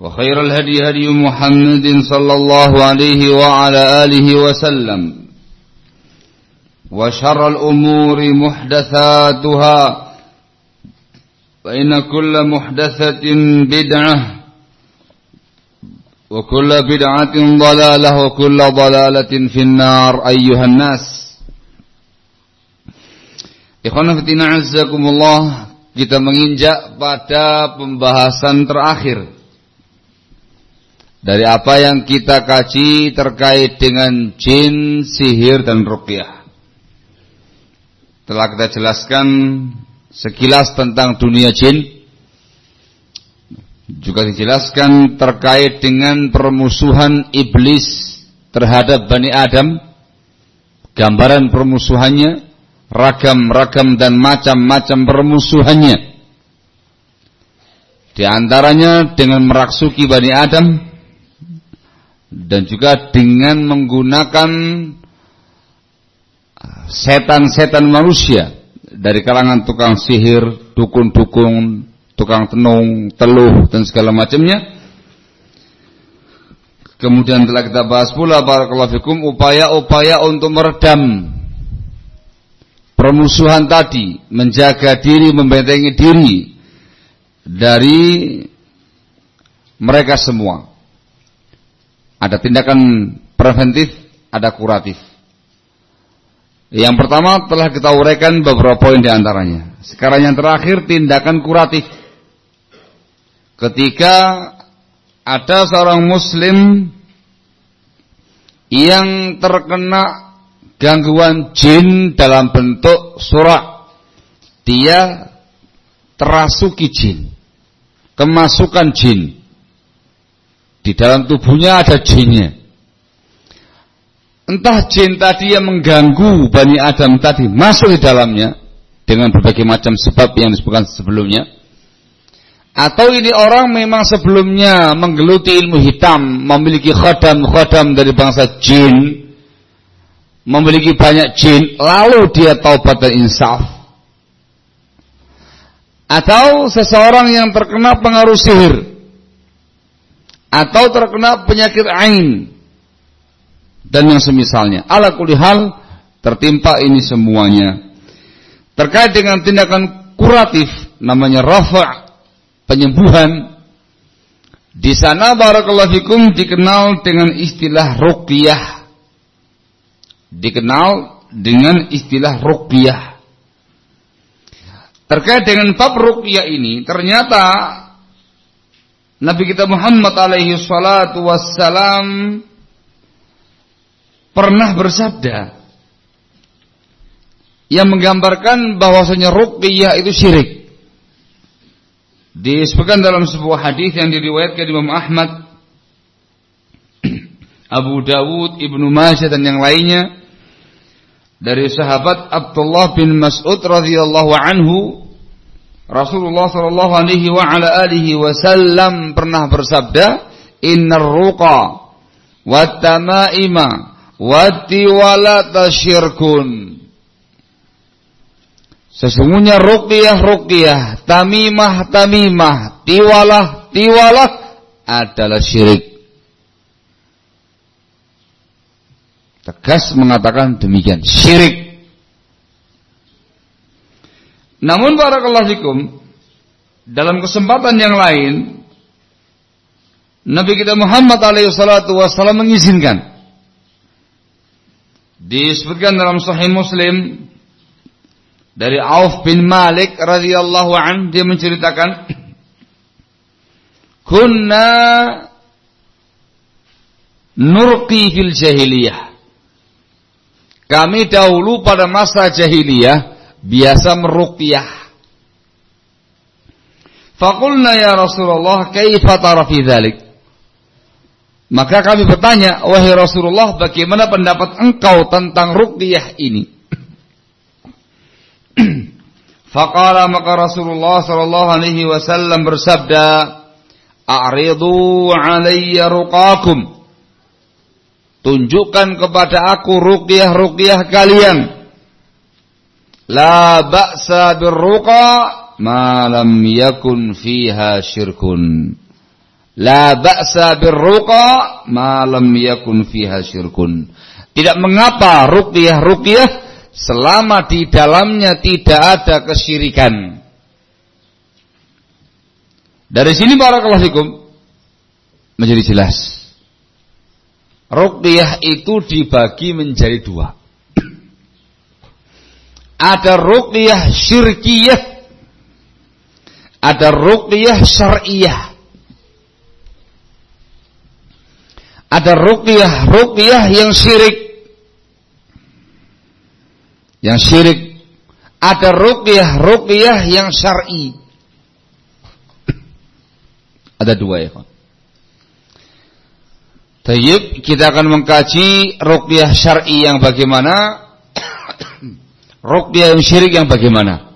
وخير الهدي هدي محمد صلى الله عليه وعلى آله وسلم وشر الأمور محدثاتها فإن كل محدثة بدعة وكل بدعة ضلالة وكل ضلالة في النار أيها الناس Ikhwan fitina azakumullah kita menginjak pada pembahasan terakhir dari apa yang kita kaji terkait dengan jin, sihir dan ruqyah. Telah kita jelaskan sekilas tentang dunia jin. Juga dijelaskan terkait dengan permusuhan iblis terhadap Bani Adam. Gambaran permusuhannya, ragam-ragam dan macam-macam permusuhannya. Di antaranya dengan meraksuki Bani Adam, dan juga dengan menggunakan setan-setan manusia dari kalangan tukang sihir, dukun-dukun, tukang tenung, teluh dan segala macamnya. Kemudian telah kita bahas pula fikum upaya-upaya untuk meredam permusuhan tadi, menjaga diri, membentengi diri dari mereka semua. Ada tindakan preventif, ada kuratif. Yang pertama telah kita uraikan beberapa poin di antaranya. Sekarang yang terakhir tindakan kuratif. Ketika ada seorang muslim yang terkena gangguan jin dalam bentuk surat, dia terasuki jin, kemasukan jin. Di dalam tubuhnya ada jinnya. Entah jin tadi yang mengganggu Bani Adam tadi masuk di dalamnya dengan berbagai macam sebab yang disebutkan sebelumnya. Atau ini orang memang sebelumnya menggeluti ilmu hitam, memiliki khodam-khodam dari bangsa jin, memiliki banyak jin, lalu dia taubat dan insaf. Atau seseorang yang terkena pengaruh sihir, atau terkena penyakit ain dan yang semisalnya. Ala kulihal tertimpa ini semuanya. Terkait dengan tindakan kuratif namanya rafa' penyembuhan di sana barakallahu fikum dikenal dengan istilah ruqyah. Dikenal dengan istilah ruqyah. Terkait dengan bab ruqyah ini ternyata Nabi kita Muhammad alaihi salatu wassalam pernah bersabda yang menggambarkan bahwasanya ruqyah itu syirik. Disebutkan dalam sebuah hadis yang diriwayatkan Imam Ahmad, Abu Dawud, Ibnu Majah dan yang lainnya dari sahabat Abdullah bin Mas'ud radhiyallahu anhu Rasulullah sallallahu alaihi wa ala alihi wasallam pernah bersabda, "Innar ruqa wat tamaima wat tiwalata syirkun." Sesungguhnya ruqyah-ruqyah, tamimah-tamimah, tiwalah-tiwalah adalah syirik. Tegas mengatakan demikian, syirik. Namun barakallahu fikum, dalam kesempatan yang lain, Nabi kita Muhammad alaihi salatu wasallam mengizinkan. Disebutkan dalam Sahih Muslim dari Auf bin Malik radhiyallahu an dia menceritakan kunna nurqi fil jahiliyah kami dahulu pada masa jahiliyah biasa meruqyah Fakulna ya Rasulullah kaifa tara fi dhalik maka kami bertanya wahai Rasulullah bagaimana pendapat engkau tentang ruqyah ini Faqala maka Rasulullah sallallahu alaihi wasallam bersabda, "A'ridu 'alayya ruqakum." Tunjukkan kepada aku ruqyah-ruqyah kalian. La ba'sa birruqa ma lam yakun fiha syirkun. La ba'sa birruqa ma lam yakun fiha syirkun. Tidak mengapa ruqyah-ruqyah selama di dalamnya tidak ada kesyirikan. Dari sini barakallahu fikum menjadi jelas. Ruqyah itu dibagi menjadi dua. Ada ruqyah syirkiyah, ada ruqyah syar'iyah. Ada ruqyah ruqyah yang syirik yang syirik. Ada ruqyah, ruqyah yang syar'i. Ada dua ya, Pak. Tayyib, kita akan mengkaji ruqyah syar'i yang bagaimana, ruqyah yang syirik yang bagaimana.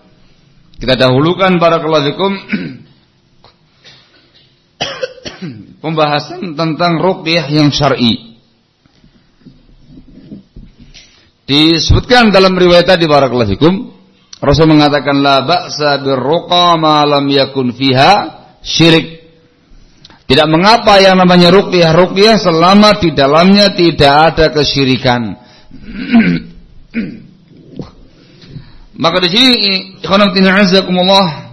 Kita dahulukan barakallahu fikum pembahasan tentang ruqyah yang syar'i. Disebutkan dalam riwayat tadi barakallahu fikum, Rasul mengatakan la ba'sa birruqa ma lam yakun fiha syirik. Tidak mengapa yang namanya ruqyah ruqyah selama di dalamnya tidak ada kesyirikan. Maka di sini ikhwan azakumullah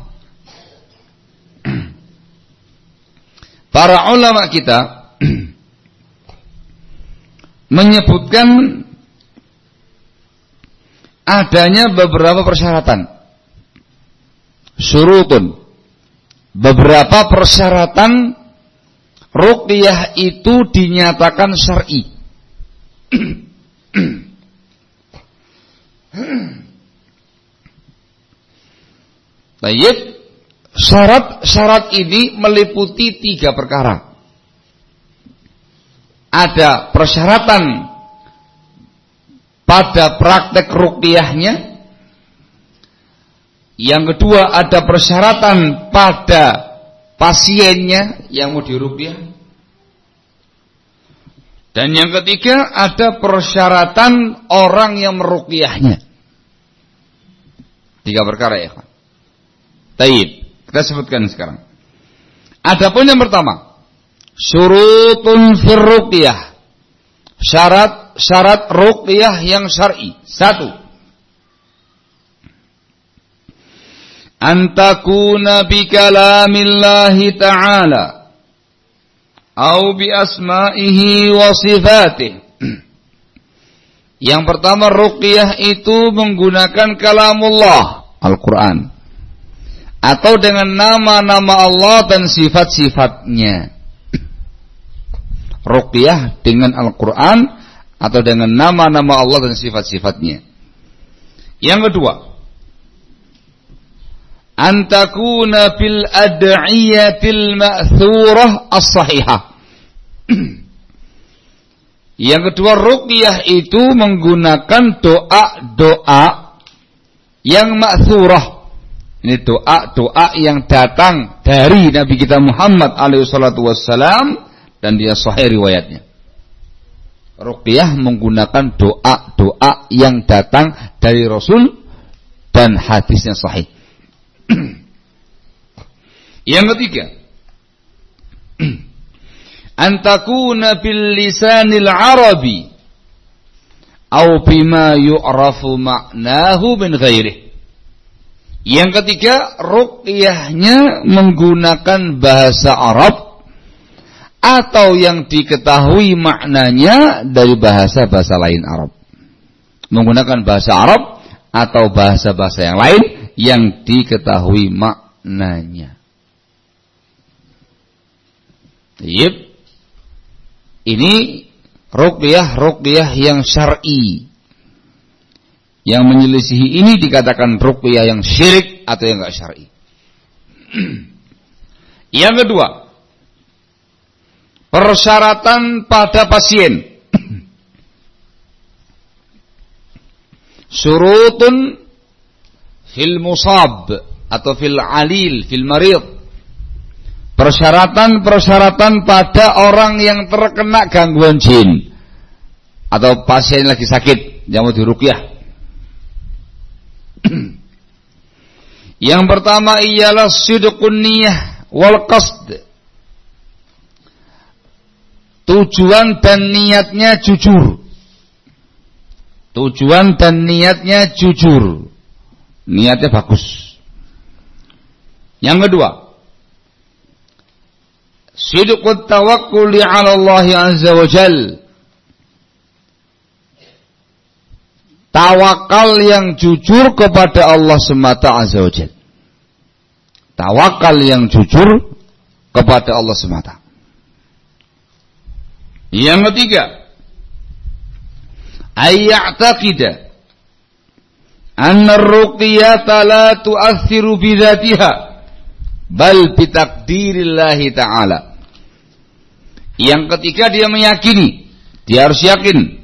para ulama kita menyebutkan adanya beberapa persyaratan. Surutun. Beberapa persyaratan ruqyah itu dinyatakan syar'i. Baik, syarat-syarat ini meliputi tiga perkara. Ada persyaratan pada praktek ruqyahnya. Yang kedua ada persyaratan pada pasiennya yang mau diruqyah. Dan yang ketiga ada persyaratan orang yang meruqyahnya. Tiga perkara ya. Taib. Kita sebutkan sekarang. Adapun yang pertama, syurutun firruqyah. Syarat syarat ruqyah yang syar'i. Satu. Antakuna bi kalamillahi ta'ala au bi asma'ihi wa sifatih. Yang pertama ruqyah itu menggunakan kalamullah Al-Quran atau dengan nama-nama Allah dan sifat-sifatnya. Ruqyah dengan Al-Quran atau dengan nama-nama Allah dan sifat-sifatnya. Yang kedua, antakuna fil ad'iyatil ma'thurah as-sahihah. Yang kedua, ruqyah itu menggunakan doa-doa yang ma'thurah. Ini doa-doa yang datang dari Nabi kita Muhammad alaihi salatu wassalam dan dia sahih riwayatnya. Ruqyah menggunakan doa-doa yang datang dari Rasul dan hadisnya sahih. yang ketiga, antakuna bil lisanil arabi au bima yu'rafu ma'nahu min ghairih. Yang ketiga, ruqyahnya menggunakan bahasa Arab atau yang diketahui maknanya dari bahasa-bahasa lain Arab. Menggunakan bahasa Arab atau bahasa-bahasa yang lain yang diketahui maknanya. Yep. Ini ruqyah ruqyah yang syar'i. Yang menyelisihi ini dikatakan ruqyah yang syirik atau yang enggak syar'i. yang kedua, persyaratan pada pasien. Surutun fil musab atau fil alil, fil marid. Persyaratan-persyaratan pada orang yang terkena gangguan jin atau pasien lagi sakit yang mau dirukyah. yang pertama ialah sidqun niyah wal qasd tujuan dan niatnya jujur. Tujuan dan niatnya jujur. Niatnya bagus. Yang kedua, sidqut tawakkuli 'ala Allah azza wa jal. Tawakal yang jujur kepada Allah semata azza wa jal. Tawakal yang jujur kepada Allah semata. Yang ketiga, ayya'taqida anna ar-ruqyata la tu'athiru bidzatiha bal bitakdirillahi ta'ala. Yang ketiga dia meyakini, dia harus yakin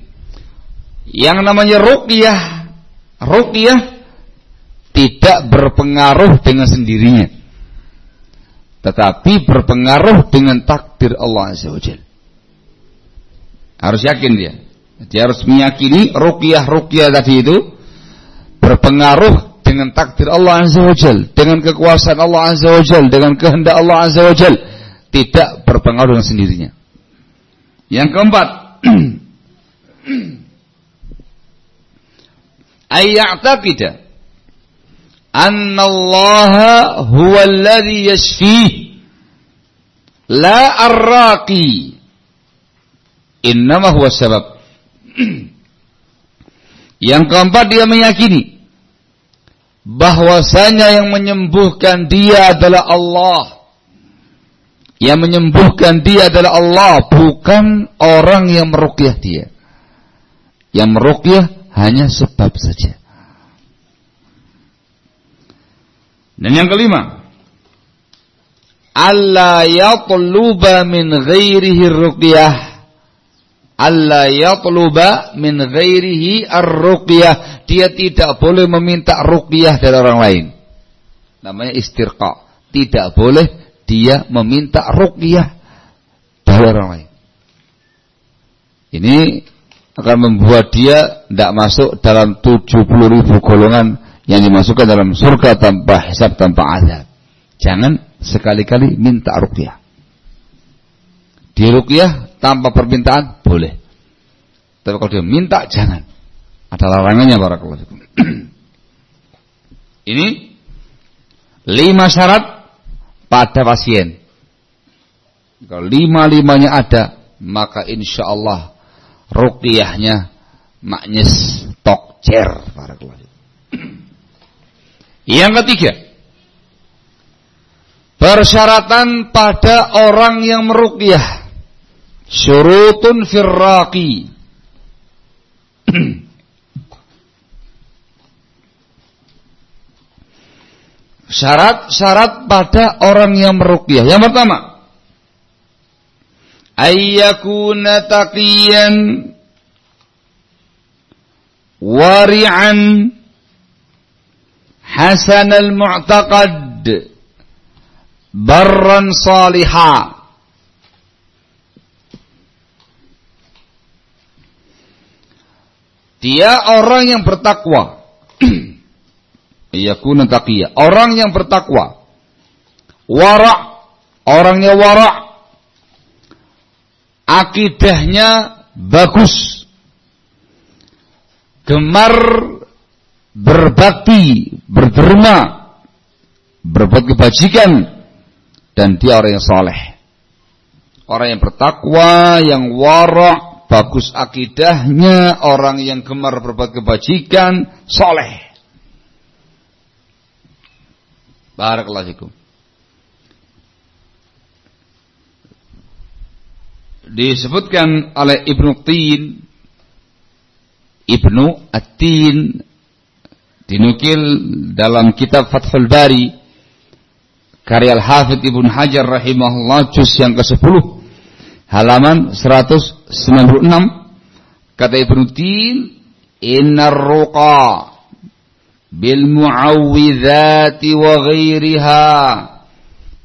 yang namanya ruqyah, ruqyah tidak berpengaruh dengan sendirinya. Tetapi berpengaruh dengan takdir Allah Azza wa Jalla. Harus yakin dia. Dia harus meyakini ruqyah-ruqyah tadi itu berpengaruh dengan takdir Allah Azza wa Jal, dengan kekuasaan Allah Azza wa Jal, dengan kehendak Allah Azza wa Jal, tidak berpengaruh dengan sendirinya. Yang keempat, ayya'taqida anna Allah huwa alladhi yashfih la arraqi Innama huwa sabab. Yang keempat dia meyakini bahwasanya yang menyembuhkan dia adalah Allah. Yang menyembuhkan dia adalah Allah, bukan orang yang meruqyah dia. Yang meruqyah hanya sebab saja. Dan yang kelima, Allah yatluba min ghairihi ruqyah Allah yatluba min ghairihi ar-ruqyah. Dia tidak boleh meminta ruqyah dari orang lain. Namanya istirqa. Tidak boleh dia meminta ruqyah dari orang lain. Ini akan membuat dia tidak masuk dalam 70 ribu golongan yang dimasukkan dalam surga tanpa hisab, tanpa azab. Jangan sekali-kali minta ruqyah. Diruqyah tanpa permintaan boleh. Tapi kalau dia minta jangan. Ada larangannya barakallahu fikum. Ini lima syarat pada pasien. Kalau lima-limanya ada, maka insya Allah ruqyahnya maknyes tokcer barakallahu Yang ketiga, persyaratan pada orang yang meruqyah Syurutun firraqi. Syarat-syarat pada orang yang meruqyah. Yang pertama, ayyakuna taqiyan wari'an hasan al-mu'taqad barran salihah Dia orang yang bertakwa. Yakuna taqiyya. Orang yang bertakwa. Wara' orangnya wara' akidahnya bagus. Gemar berbakti, berderma, berbuat kebajikan dan dia orang yang soleh. Orang yang bertakwa, yang wara' bagus akidahnya, orang yang gemar berbuat kebajikan, soleh. Barakallahu Disebutkan oleh Ibnu Tin Ibnu At-Tin dinukil dalam kitab Fathul Bari karya Al-Hafidh Ibnu Hajar rahimahullah juz yang ke-10 halaman 196 kata Ibnu Tin innar ruqa bil muawwidzati wa ghairiha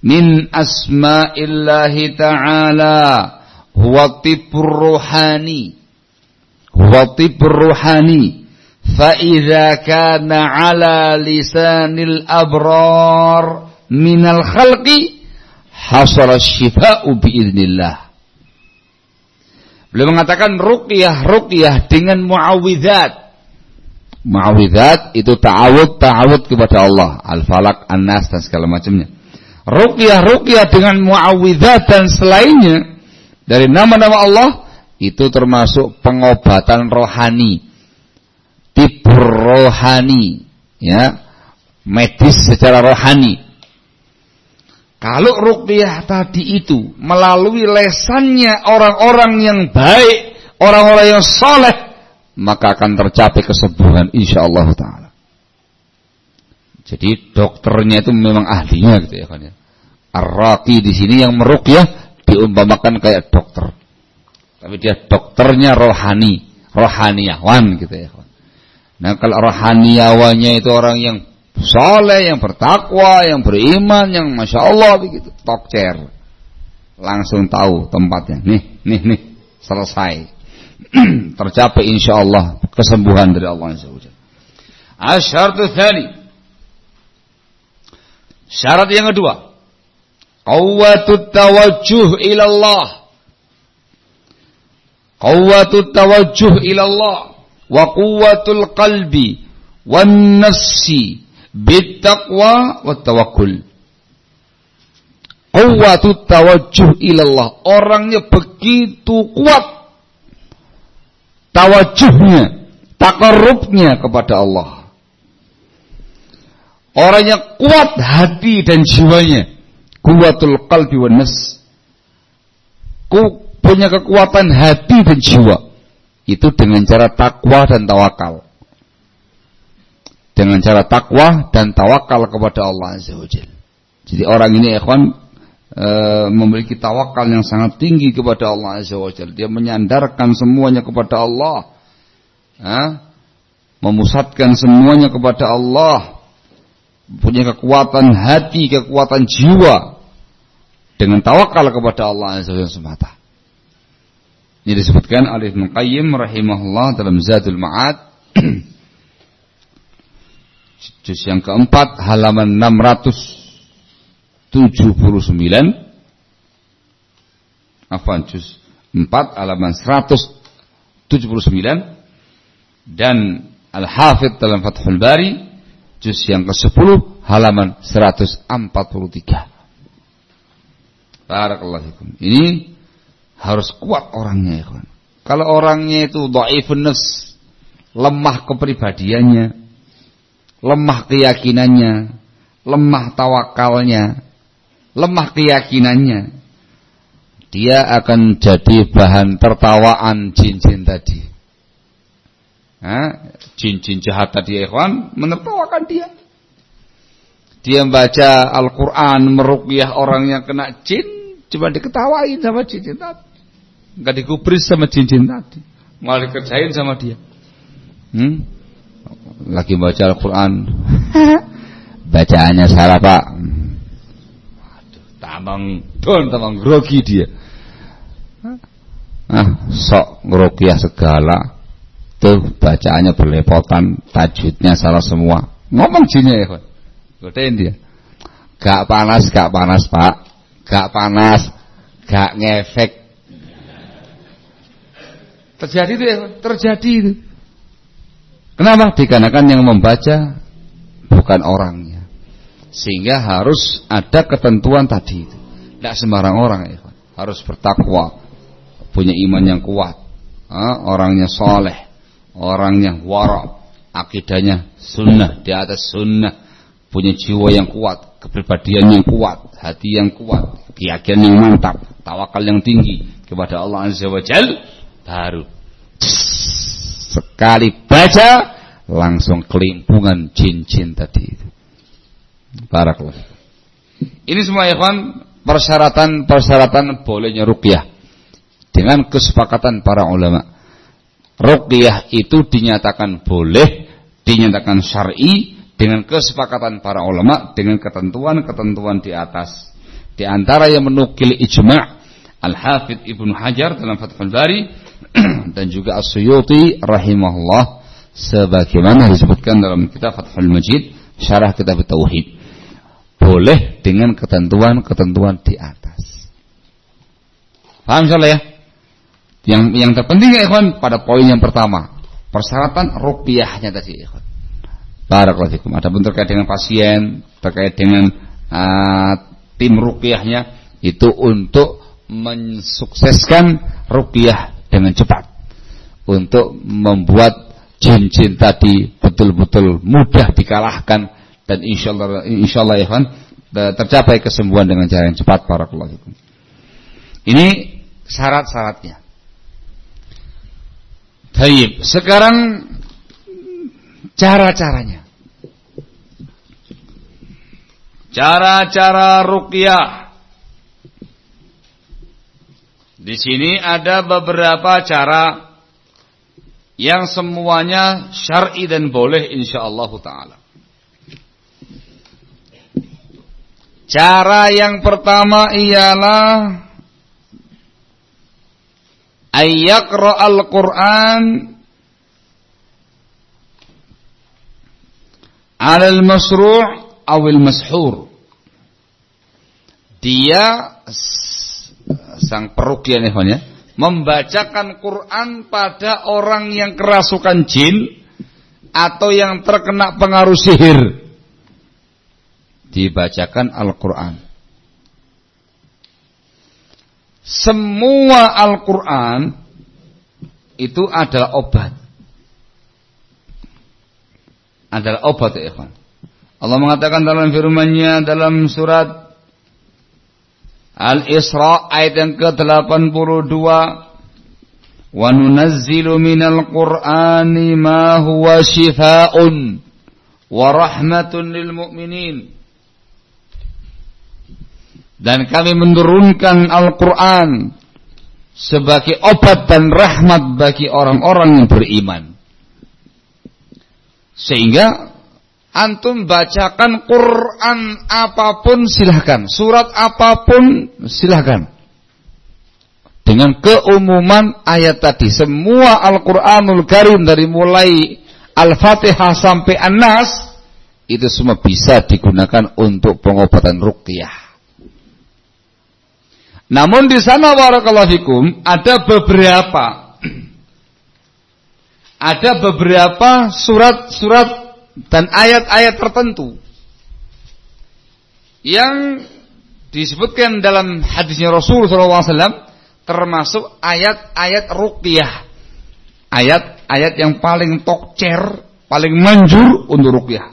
min asma'illahi ta'ala huwa tibur ruhani huwa tibur ruhani fa idza kana ala lisanil abrar minal khalqi hasala syifa'u biiznillah Beliau mengatakan ruqyah ruqyah dengan muawwidzat. Muawwidzat itu ta'awud ta'awud kepada Allah, al-falak, an-nas dan segala macamnya. Ruqyah ruqyah dengan muawwidzat dan selainnya dari nama-nama Allah itu termasuk pengobatan rohani. Tibur rohani, ya. Medis secara rohani. Kalau ruqyah tadi itu melalui lesannya orang-orang yang baik, orang-orang yang soleh, maka akan tercapai kesembuhan insya Allah taala. Jadi dokternya itu memang ahlinya gitu ya kan ya. Ar-raqi di sini yang meruqyah diumpamakan kayak dokter. Tapi dia dokternya rohani, rohaniawan gitu ya. Nah kalau rohaniawannya itu orang yang soleh, yang bertakwa, yang beriman, yang masya Allah begitu. Chair, langsung tahu tempatnya. Nih, nih, nih, selesai. Tercapai insya Allah kesembuhan dari Allah Azza Wajalla. Syarat yang kedua. Qawwatut tawajjuh ilallah. Qawwatut tawajjuh ilallah. Wa quwwatul qalbi. Wan nafsi bitaqwa wa tawakkul. Quwwatu tawajjuh ilallah. Orangnya begitu kuat tawajuhnya, takarrubnya kepada Allah. Orangnya kuat hati dan jiwanya. Kuwatul qalbi wan nas. punya kekuatan hati dan jiwa. Itu dengan cara takwa dan tawakal dengan cara takwa dan tawakal kepada Allah Azza wa Jadi orang ini ikhwan e, memiliki tawakal yang sangat tinggi kepada Allah Azza wa Dia menyandarkan semuanya kepada Allah. Ha? Memusatkan semuanya kepada Allah. Punya kekuatan hati, kekuatan jiwa. Dengan tawakal kepada Allah Azza wa semata. Ini disebutkan oleh Ibnu rahimahullah dalam Zadul Ma'ad. Juz yang keempat halaman 679 afwan juz 4 halaman 179 dan Al-Hafidh dalam Fathul Bari juz yang ke-10 halaman 143 Barakallahu fikum. Ini harus kuat orangnya ya. Kalau orangnya itu dhaifun nafs, lemah kepribadiannya, lemah keyakinannya, lemah tawakalnya, lemah keyakinannya, dia akan jadi bahan tertawaan jin-jin tadi. Jin-jin jahat tadi ikhwan menertawakan dia. Dia membaca Al-Quran, meruqyah orang yang kena jin, cuma diketawain sama jin-jin tadi. Enggak digubris sama jin-jin tadi. Malah dikerjain sama dia. Hmm? Lagi baca Al-Quran. Bacaannya salah pak. Aduh, tamang don, tamang grogi dia. Ah, sok ngeruqyah segala itu bacaannya berlepotan, tajwidnya salah semua. Ngomong jinnya ya, Godain dia. Gak panas, gak panas, Pak. Gak panas, gak ngefek. Terjadi itu ya, terjadi itu. Kenapa? Dikarenakan yang membaca bukan orangnya. Sehingga harus ada ketentuan tadi itu. Tidak sembarang orang ya. Harus bertakwa, punya iman yang kuat, orangnya soleh, orangnya wara, akidahnya sunnah di atas sunnah, punya jiwa yang kuat, kepribadian yang kuat, hati yang kuat, keyakinan yang mantap, tawakal yang tinggi kepada Allah Azza wa Jal, baru sekali baca langsung kelimpungan jin-jin tadi itu. Barakallah. Ini semua ikhwan persyaratan-persyaratan bolehnya ruqyah dengan kesepakatan para ulama ruqyah itu dinyatakan boleh, dinyatakan syar'i dengan kesepakatan para ulama dengan ketentuan-ketentuan di atas. Di antara yang menukil ijma' Al-Hafidh Ibnu Hajar dalam Fathul Bari dan juga As-Suyuti rahimahullah sebagaimana disebutkan dalam kitab Fathul Majid syarah kitab Tauhid. Boleh dengan ketentuan-ketentuan di atas. Paham insyaallah ya? Yang yang terpenting ya ikhwan pada poin yang pertama, persyaratan rupiahnya tadi ikhwan. Barakallahu fikum. Terkait dengan pasien, terkait dengan uh, tim rupiahnya itu untuk mensukseskan rupiah dengan cepat. Untuk membuat jin-jin tadi betul-betul mudah dikalahkan dan insyaallah insyaallah ya kan tercapai kesembuhan dengan cara yang cepat para. Ini syarat-syaratnya. Baik, sekarang cara-caranya. Cara-cara ruqyah. Di sini ada beberapa cara yang semuanya syar'i dan boleh insyaallah taala. Cara yang pertama ialah ayyakra al-Quran al masru' awil mashur dia sang perukian ya membacakan Quran pada orang yang kerasukan jin atau yang terkena pengaruh sihir. Dibacakan Al-Quran semua Al-Quran itu adalah obat. Adalah obat ya ikhwan. Allah mengatakan dalam firman-Nya dalam surat Al-Isra ayat yang ke-82 Wa nunazzilu minal Qur'ani ma huwa shifaa'un wa rahmatun lil mu'minin dan kami menurunkan Al-Quran sebagai obat dan rahmat bagi orang-orang yang beriman. Sehingga antum bacakan Quran apa pun silahkan, surat apa pun silahkan. Dengan keumuman ayat tadi, semua Al-Quranul Karim dari mulai Al-Fatihah sampai An-Nas itu semua bisa digunakan untuk pengobatan ruqyah. Namun di sana warakallahu fikum ada beberapa ada beberapa surat-surat dan ayat-ayat tertentu yang disebutkan dalam hadisnya Rasul SAW termasuk ayat-ayat ruqyah. Ayat-ayat yang paling tokcer paling manjur untuk ruqyah.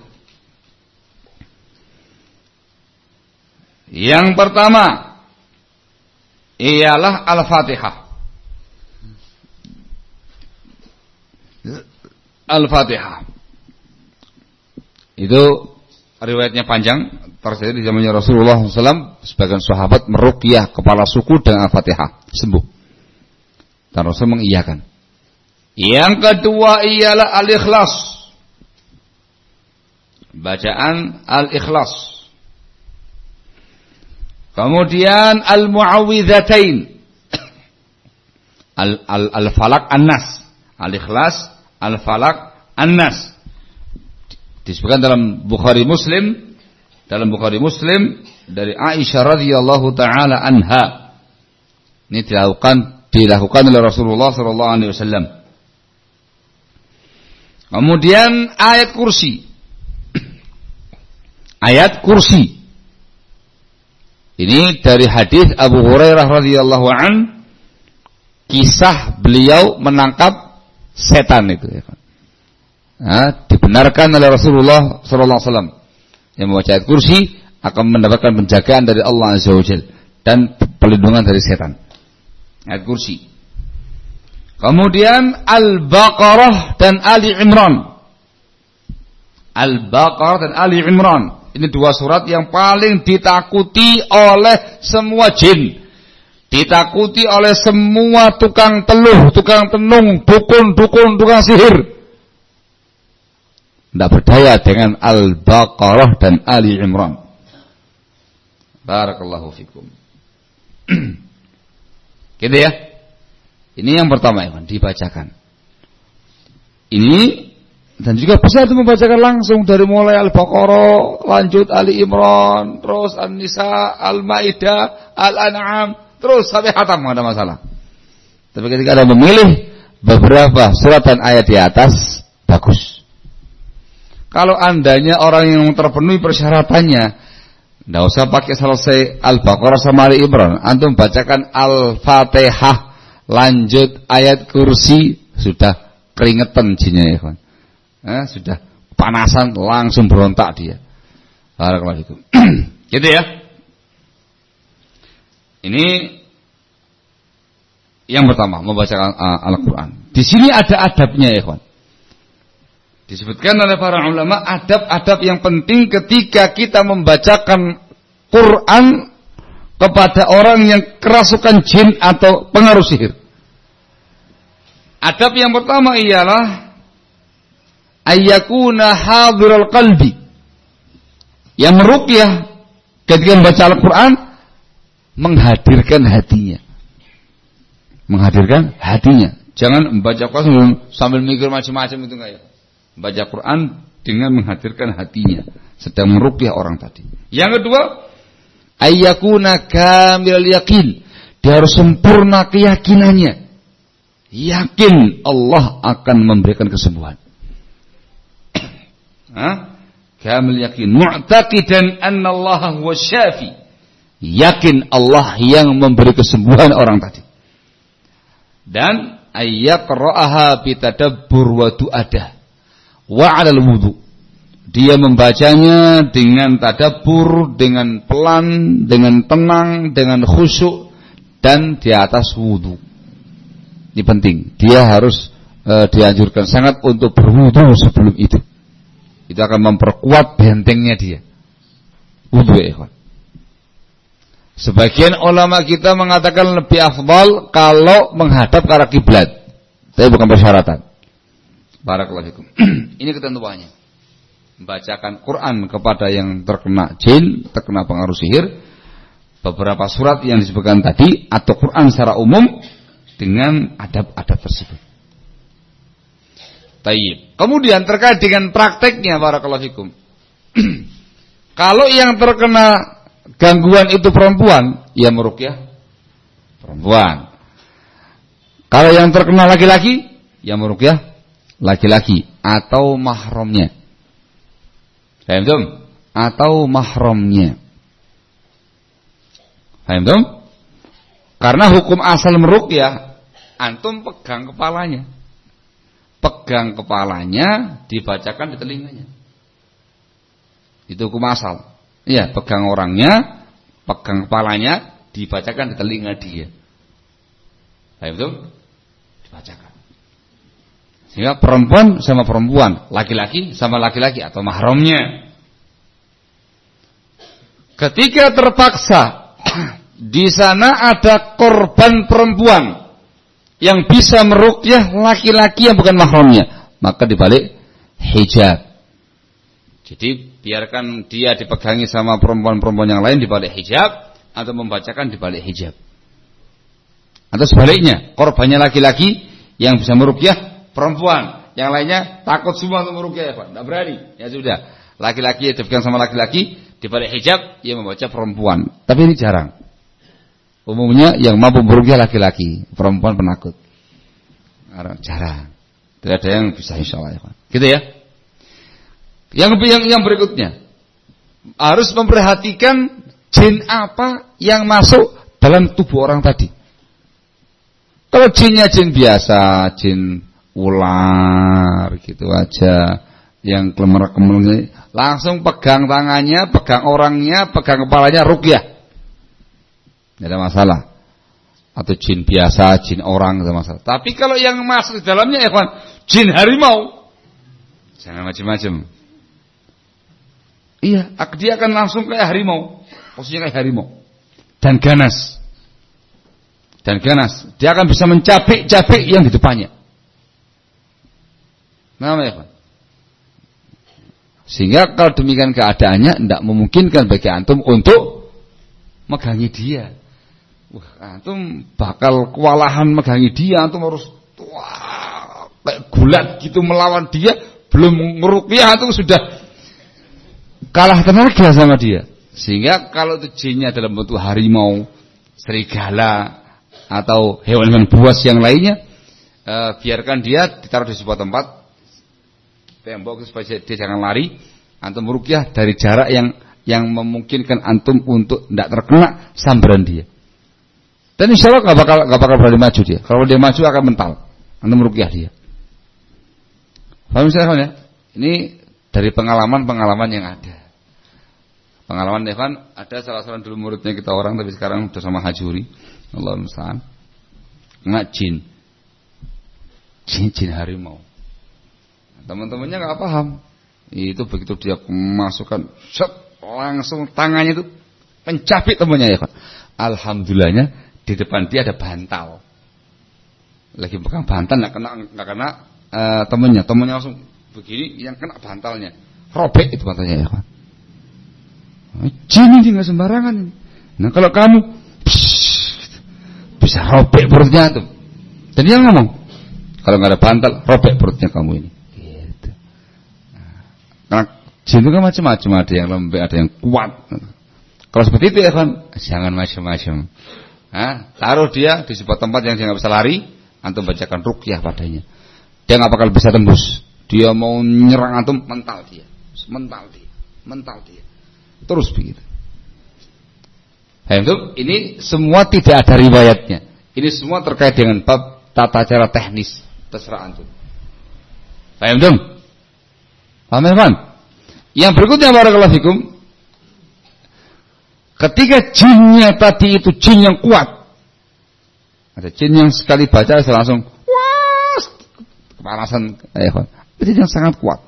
Yang pertama ialah Al-Fatihah. Al-Fatihah. Itu riwayatnya panjang terjadi di zamannya Rasulullah SAW sebagian sahabat meruqyah kepala suku dengan Al-Fatihah sembuh. Dan Rasul mengiyakan. Yang kedua ialah Al-Ikhlas. Bacaan Al-Ikhlas. Kemudian Al-Mu'awwidhatain. Al-Falak An-Nas. Al-Ikhlas, Al-Falak An-Nas. Disebutkan dalam Bukhari Muslim dalam Bukhari Muslim dari Aisyah radhiyallahu taala anha. Ini dilakukan dilakukan oleh Rasulullah sallallahu alaihi wasallam. Kemudian ayat kursi. Ayat kursi ini dari hadis Abu Hurairah radhiyallahu an kisah beliau menangkap setan itu nah, dibenarkan oleh Rasulullah Sallallahu Alaihi Wasallam yang membaca ayat kursi akan mendapatkan penjagaan dari Allah Azza wa dan perlindungan dari setan. Ayat kursi. Kemudian Al-Baqarah dan Ali Imran. Al-Baqarah dan Ali Imran. Ini dua surat yang paling ditakuti oleh semua jin. Ditakuti oleh semua tukang teluh, tukang tenung, dukun, dukun, tukang sihir tidak berdaya dengan Al-Baqarah dan Ali Imran. Barakallahu fikum. gitu ya. Ini yang pertama ya, dibacakan. Ini dan juga bisa itu membacakan langsung dari mulai Al-Baqarah, lanjut Ali Imran, terus An-Nisa, Al-Maidah, Al-An'am, terus sampai khatam ada masalah. Tapi ketika ada memilih beberapa surat dan ayat di atas, bagus. Kalau andanya orang yang terpenuhi persyaratannya, tidak usah pakai selesai Al-Baqarah sama Ali Imran. Antum bacakan Al-Fatihah, lanjut ayat kursi, sudah keringetan jinnya ya kawan. Eh, sudah panasan langsung berontak dia. Barakallahu gitu ya. Ini yang pertama membacakan uh, Al-Qur'an. Di sini ada adabnya ya kawan. Disebutkan oleh para ulama adab-adab yang penting ketika kita membacakan Quran kepada orang yang kerasukan jin atau pengaruh sihir. Adab yang pertama ialah ayyakuna hadirul qalbi. Yang meruqyah ketika membaca Al-Quran menghadirkan hatinya. Menghadirkan hatinya. Jangan membaca Quran sambil mikir macam-macam itu enggak ya baca Quran dengan menghadirkan hatinya sedang merupiah orang tadi. Yang kedua, ayyakuna kamil yakin. Dia harus sempurna keyakinannya. Yakin Allah akan memberikan kesembuhan. Kamil yakin. Mu'taqidan anna Allah huwa syafi. Yakin Allah yang memberi kesembuhan orang tadi. Dan ayyaqra'aha bitadabbur wa tu'adah wa 'alal wudu. Dia membacanya dengan tadabbur, dengan pelan, dengan tenang, dengan khusyuk dan di atas wudu. Ini penting. Dia harus e, dianjurkan sangat untuk berwudu sebelum itu. Itu akan memperkuat bentengnya dia. Wudu ya ikhwan. Sebagian ulama kita mengatakan lebih afdal kalau menghadap ke arah kiblat. Tapi bukan persyaratan. Barakallahu. Ini ketentuannya. Membacakan Quran kepada yang terkena jin, terkena pengaruh sihir, beberapa surat yang disebutkan tadi atau Quran secara umum dengan adab-adab tersebut. Taib. Kemudian terkait dengan prakteknya barakallahu fikum. Kalau yang terkena gangguan itu perempuan, ya merukyah perempuan. Kalau yang terkena laki-laki, ya merukyah laki-laki atau mahramnya. Paham tuh? Atau mahramnya. Paham tuh? Karena hukum asal meruqyah antum pegang kepalanya. Pegang kepalanya dibacakan di telinganya. Itu hukum asal. Iya, pegang orangnya, pegang kepalanya dibacakan di telinga dia. Paham tuh? Dibacakan. Sehingga perempuan sama perempuan, laki-laki sama laki-laki atau mahramnya. Ketika terpaksa di sana ada korban perempuan yang bisa merukyah laki-laki yang bukan mahramnya, maka dibalik hijab. Jadi biarkan dia dipegangi sama perempuan-perempuan yang lain dibalik hijab atau membacakan dibalik hijab. Atau sebaliknya, korbannya laki-laki yang bisa merukyah perempuan, yang lainnya takut semua untuk merukyah ya Pak, tidak berani. Ya sudah, laki-laki dipegang sama laki-laki dibalik hijab ia membaca perempuan. Tapi ini jarang. Umumnya yang mampu merukyah laki-laki, perempuan penakut. Jarang. Tidak ada yang bisa insya Allah ya. Gitu ya. Yang yang yang berikutnya harus memperhatikan jin apa yang masuk dalam tubuh orang tadi. Kalau jinnya jin biasa, jin ular gitu aja, yang kelemar kelemar langsung pegang tangannya, pegang orangnya, pegang kepalanya rukyah. Tidak ada masalah. Atau jin biasa, jin orang tidak masalah. Tapi kalau yang masuk di dalamnya ya jin harimau. Jangan macam-macam. Iya, dia akan langsung kayak harimau. Posisinya kayak harimau. Dan ganas. Dan ganas. Dia akan bisa mencapik-capik yang di depannya. Namanya apa? Sehingga kalau demikian keadaannya tidak memungkinkan bagi antum untuk megangi dia. Wah, antum bakal kewalahan megangi dia, antum harus wah, gulat gitu melawan dia, belum ngerukyah antum sudah kalah tenaga sama dia. Sehingga kalau itu jinnya dalam bentuk harimau, serigala, atau hewan-hewan buas yang lainnya, e, biarkan dia ditaruh di sebuah tempat, tembok supaya dia jangan lari, antum merukyah dari jarak yang yang memungkinkan antum untuk tidak terkena sambaran dia. Dan insya Allah gak bakal gak bakal berani maju dia. Kalau dia maju akan mental. Antum merukyah dia. Paham saya ya? Ini dari pengalaman-pengalaman yang ada. Pengalaman Evan ada salah seorang dulu muridnya kita orang tapi sekarang sudah sama hajuri. Allah musta'an. Kena jin. Jin jin harimau. Teman-temannya nggak paham. Itu begitu dia masukkan set, langsung tangannya itu mencapit temannya ya. Alhamdulillahnya di depan dia ada bantal. Lagi pegang bantal nggak kena nggak kena uh, temannya. Temannya langsung begini yang kena bantalnya. Robek itu bantalnya ya kan. Jin ini nggak sembarangan. Nah kalau kamu psh, bisa robek perutnya tuh. Dan dia ngomong, kalau nggak ada bantal, robek perutnya kamu ini. Gitu. Nah, jin itu kan macam-macam, ada yang lembek, ada yang kuat. Kalau seperti itu ya kan, jangan macam-macam. Nah, taruh dia di sebuah tempat yang dia nggak bisa lari, antum bacakan rukyah padanya. Dia nggak bakal bisa tembus. Dia mau nyerang antum mental dia, mental dia, mental dia. Terus begitu. Itu ini semua tidak ada riwayatnya. Ini semua terkait dengan tata cara teknis. Terserah antum. Paham dong? Paham ya, Yang berikutnya barakallahu fikum. Ketika jinnya tadi itu jin yang kuat. Ada jin yang sekali baca langsung wah kepanasan. Ya, Itu yang sangat kuat.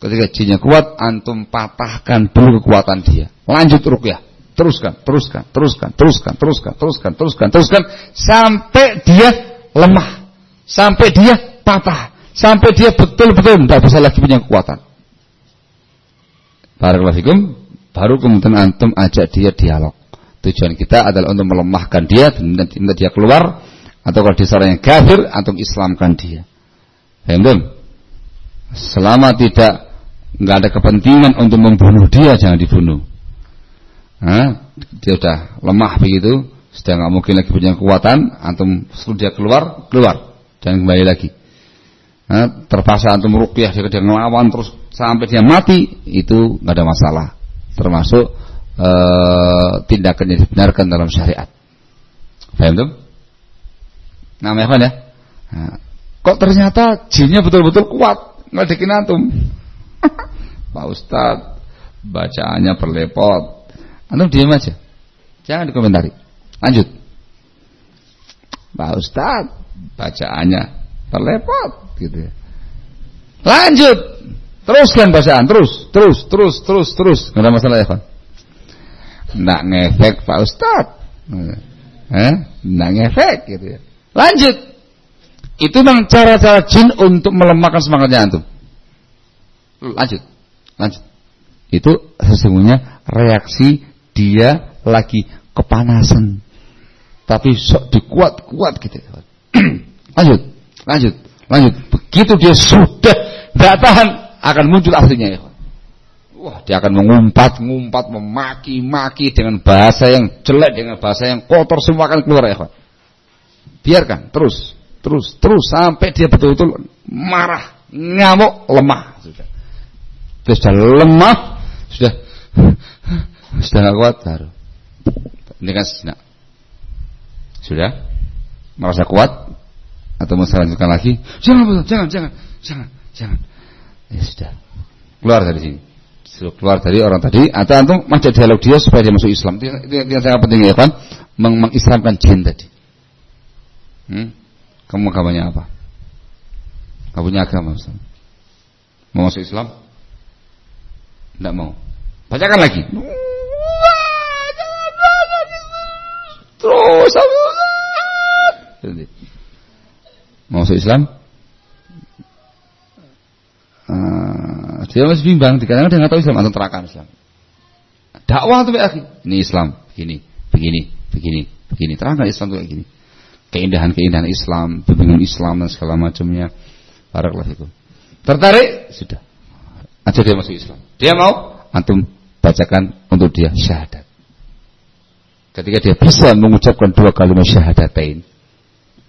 Ketika jinnya kuat, antum patahkan dulu kekuatan dia. Lanjut rukyah. Teruskan, teruskan, teruskan, teruskan, teruskan, teruskan, teruskan, teruskan sampai dia lemah, sampai dia patah, sampai dia betul-betul tidak bisa lagi punya kekuatan. Barakallahu baru kemudian antum ajak dia dialog. Tujuan kita adalah untuk melemahkan dia dan minta dia keluar atau kalau dia seorang yang kafir antum islamkan dia. Paham Selama tidak nggak ada kepentingan untuk membunuh dia jangan dibunuh. Nah, dia sudah lemah begitu, sudah nggak mungkin lagi punya kekuatan, antum suruh dia keluar, keluar, jangan kembali lagi. Nah, terpaksa antum rukyah dia, dia ngelawan terus sampai dia mati, itu nggak ada masalah, termasuk uh, tindakan yang dibenarkan dalam syariat. Paham tuh? Namanya apa ya? Nah, kok ternyata jinnya betul-betul kuat, nggak dikin antum. Pak Ustadz bacaannya berlepot. Antum diam aja. Jangan dikomentari. Lanjut. Pak Ustadz bacaannya terlepot gitu ya. Lanjut. Teruskan bacaan, terus, terus, terus, terus, terus. Enggak ada masalah ya, Pak. Enggak ngefek Pak Ustaz. Eh, enggak ngefek gitu ya. Lanjut. Itu memang cara-cara jin untuk melemahkan semangatnya antum. Lanjut. Lanjut. Itu sesungguhnya reaksi dia lagi kepanasan. Tapi sok dikuat-kuat gitu. lanjut, lanjut, lanjut. Begitu dia sudah tidak tahan akan muncul aslinya ya. Wah, dia akan mengumpat-ngumpat, memaki-maki dengan bahasa yang jelek, dengan bahasa yang kotor semua akan keluar ya. Biarkan terus, terus, terus sampai dia betul-betul marah, ngamuk, lemah sudah. Dia sudah lemah, sudah sudah nggak kuat baru. Ini kan sejenak. Sudah merasa kuat atau mau lanjutkan lagi? Jangan, jangan, jangan, jangan, jangan. Ya sudah. Keluar dari sini. Suruh keluar dari orang tadi atau antum macet dialog dia supaya dia masuk Islam. Itu, itu, itu yang sangat penting ya kan? Meng mengislamkan jin tadi. Hmm? Kamu agamanya apa? Kamu punya agama Ustaz? Mau masuk Islam? Tidak mau. Bacakan lagi. Terus Mau masuk Islam? Uh, dia masih bimbang, dikatakan dia nggak tahu Islam atau terakan Islam. Dakwah tuh akhi, ini Islam, begini, begini, begini, begini. Terangkan Islam tuh kayak gini. Keindahan-keindahan Islam, bimbingan Islam dan segala macamnya. Barakallahu itu. Tertarik? Sudah. Aja dia masuk Islam. Dia mau, antum bacakan untuk dia syahadat. Ketika dia bisa mengucapkan dua kalimat syahadatain,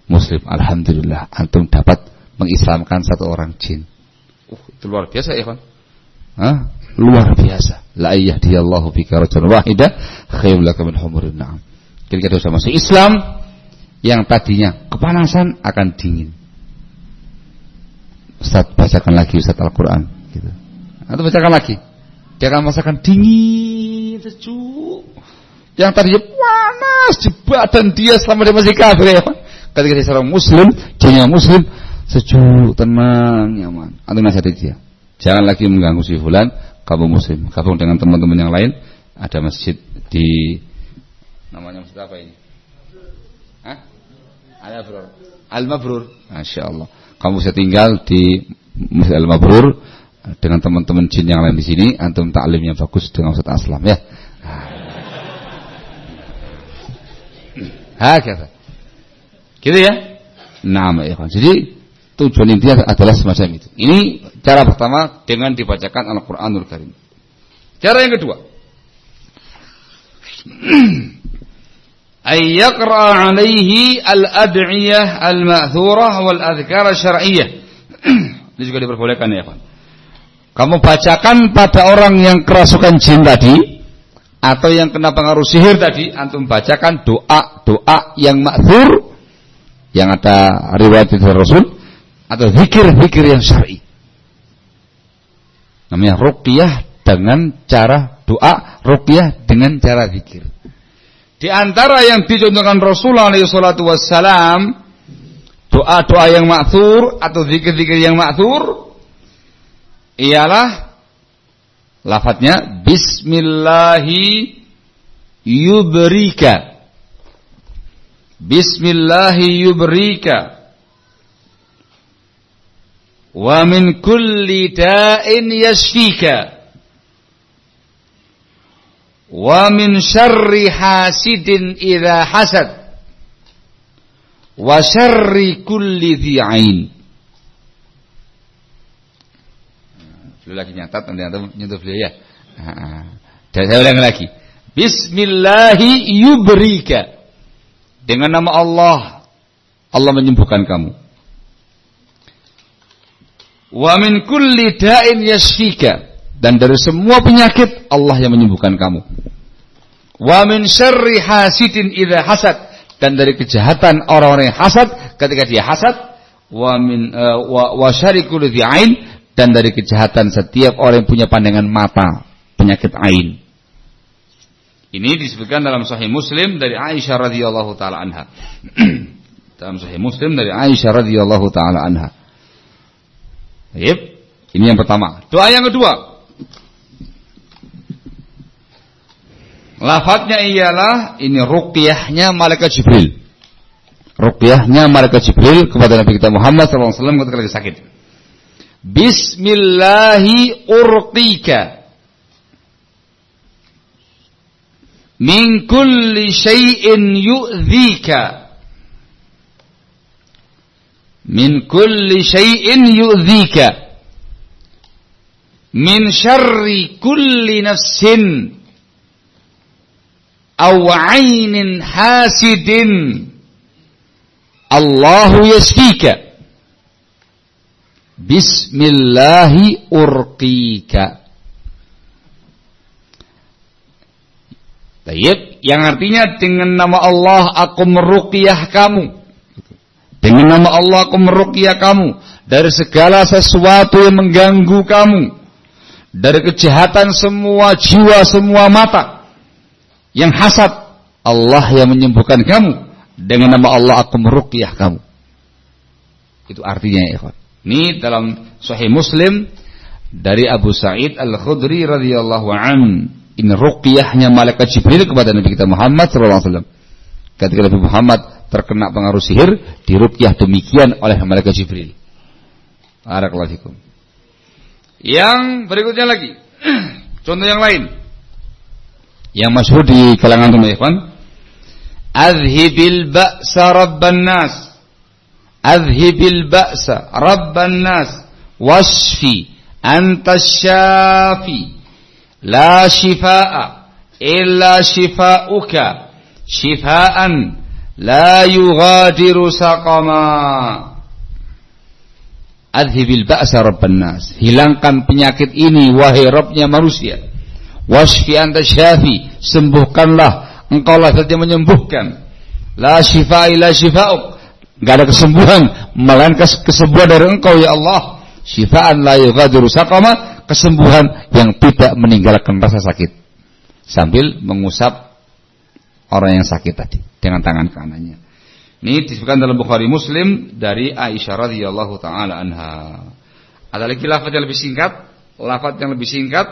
Muslim, Alhamdulillah, antum dapat mengislamkan satu orang jin. Uh, itu luar biasa ya kan? Hah? Luar biasa. La yahdiyallahu bika rajulan wahida khairul laka min humurin na'am. Ketika dia sudah masuk Islam yang tadinya kepanasan akan dingin. Ustaz bacakan lagi Ustaz Al-Qur'an gitu. Atau bacakan lagi. Dia akan merasakan dingin, sejuk. Yang tadinya panas jebak dan dia selama dia masih kafir ya. Ketika dia seorang muslim, jinnya muslim, sejuk, tenang, nyaman. Atau nasihat dia. Jangan lagi mengganggu si fulan, kamu muslim. Gabung dengan teman-teman yang lain. Ada masjid di namanya masjid apa ini? Hah? Al-Mabrur. Al-Mabrur. Masya Allah. Kamu bisa tinggal di Masjid Al-Mabrur dengan teman-teman jin yang lain di sini. Antum taklimnya bagus dengan Ustaz Aslam ya. Hakata. Gitu ya? Nama ya kan. Jadi Tujuan intinya adalah semacam itu. Ini cara pertama dengan dibacakan Al-Quranul Karim. Cara yang kedua. Ayyakra alaihi al-ad'iyah al-ma'thurah wal-adhkar syar'iyyah. Ini juga diperbolehkan ya Pak. Kamu bacakan pada orang yang kerasukan jin tadi atau yang kena pengaruh sihir tadi, antum bacakan doa-doa yang ma'thur yang ada riwayat dari Rasul atau zikir-zikir yang syar'i. Namanya ruqyah dengan cara doa, ruqyah dengan cara zikir. Di antara yang dicontohkan Rasulullah SAW, doa-doa yang makthur atau zikir-zikir yang makthur ialah lafadznya Bismillahi yubrika. Bismillahi yubrika wa min kulli da'in yashfika wa min syarri hasidin idza hasad wa syarri kulli dhi'ain Beliau lagi nyatat nanti nyentuh beliau ya. Dan saya ulang lagi. Bismillahi yubrika. Dengan nama Allah Allah menyembuhkan kamu. Wa min kulli da'in yashfika. Dan dari semua penyakit Allah yang menyembuhkan kamu. Wa min syarri hasidin idza hasad. Dan dari kejahatan orang-orang yang hasad ketika dia hasad. Wa min uh, wa, wa syarri kulli ain dan dari kejahatan setiap orang yang punya pandangan mata penyakit ain. Ini disebutkan dalam Sahih Muslim dari Aisyah radhiyallahu taala anha. dalam Sahih Muslim dari Aisyah radhiyallahu taala anha. Yep. Ini yang pertama. Doa yang kedua. Lafadznya ialah ini ruqyahnya malaikat Jibril. Ruqyahnya malaikat Jibril kepada Nabi kita Muhammad SAW ketika lagi sakit. Bismillahi urqika min kulli syai'in yu'dhika min kulli syai'in yu'dhika. Min syarri kulli nafsin. Aw 'ainin hasidin. Allahu yasfika. Bismillahi urqika. Tayyib, yang artinya dengan nama Allah aku meruqyah kamu. Dengan nama Allah aku meruqyah kamu dari segala sesuatu yang mengganggu kamu. Dari kejahatan semua jiwa, semua mata yang hasad. Allah yang menyembuhkan kamu. Dengan nama Allah aku meruqyah kamu. Itu artinya ya, ikhwan. Ini dalam Sahih Muslim dari Abu Sa'id Al-Khudri radhiyallahu an ini ruqyahnya malaikat Jibril kepada Nabi kita Muhammad SAW. Ketika Nabi Muhammad terkena pengaruh sihir dirukyah demikian oleh mereka Jibril. Barakallahu Yang berikutnya lagi. Contoh yang lain. Yang masyhur di kalangan teman ikhwan. Azhibil ba'sa rabban nas. Azhibil ba'sa rabban nas. Wasfi antas syafi. La shifa'a illa shifa'uka. Shifa'an La yughadiru saqama. Adhibil ba'sa rabban nas. Hilangkan penyakit ini wahai Rabbnya manusia. Wasfi anta syafi. Sembuhkanlah. Engkaulah saja menyembuhkan. La syifa ila syifa'uk. Gak ada kesembuhan. Melainkan kesembuhan dari engkau ya Allah. Syifa'an la yughadiru saqama. Kesembuhan yang tidak meninggalkan rasa sakit. Sambil mengusap orang yang sakit tadi dengan tangan kanannya. Ini disebutkan dalam Bukhari Muslim dari Aisyah radhiyallahu taala anha. Ada lagi lafaz yang lebih singkat, lafaz yang lebih singkat,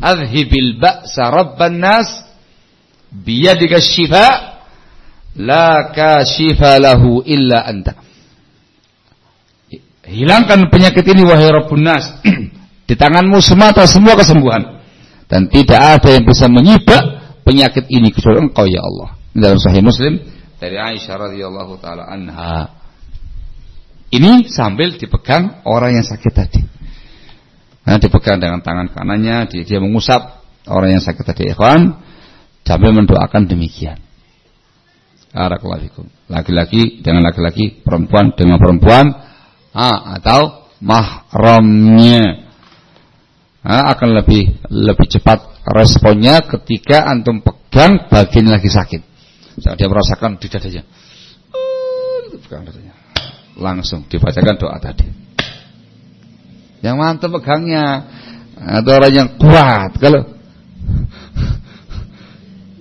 adhibil ba'sa rabban nas biyadika syifa la kashifa lahu illa anta. Hilangkan penyakit ini wahai Rabbun nas Di tanganmu semata semua kesembuhan. Dan tidak ada yang bisa menyibak penyakit ini kecuali engkau ya Allah. Dalam Sahih Muslim dari Aisyah radhiyallahu taala anha. Ini sambil dipegang orang yang sakit tadi. Nah, dipegang dengan tangan kanannya, dia, mengusap orang yang sakit tadi ikhwan sambil mendoakan demikian. Barakallahu Laki-laki dengan laki-laki, perempuan dengan perempuan, ah, atau mahramnya akan lebih lebih cepat responnya ketika antum pegang bagian lagi sakit. Saat dia merasakan di dadanya, langsung dibacakan doa tadi. Yang mantap pegangnya, ada orang yang kuat. Kalau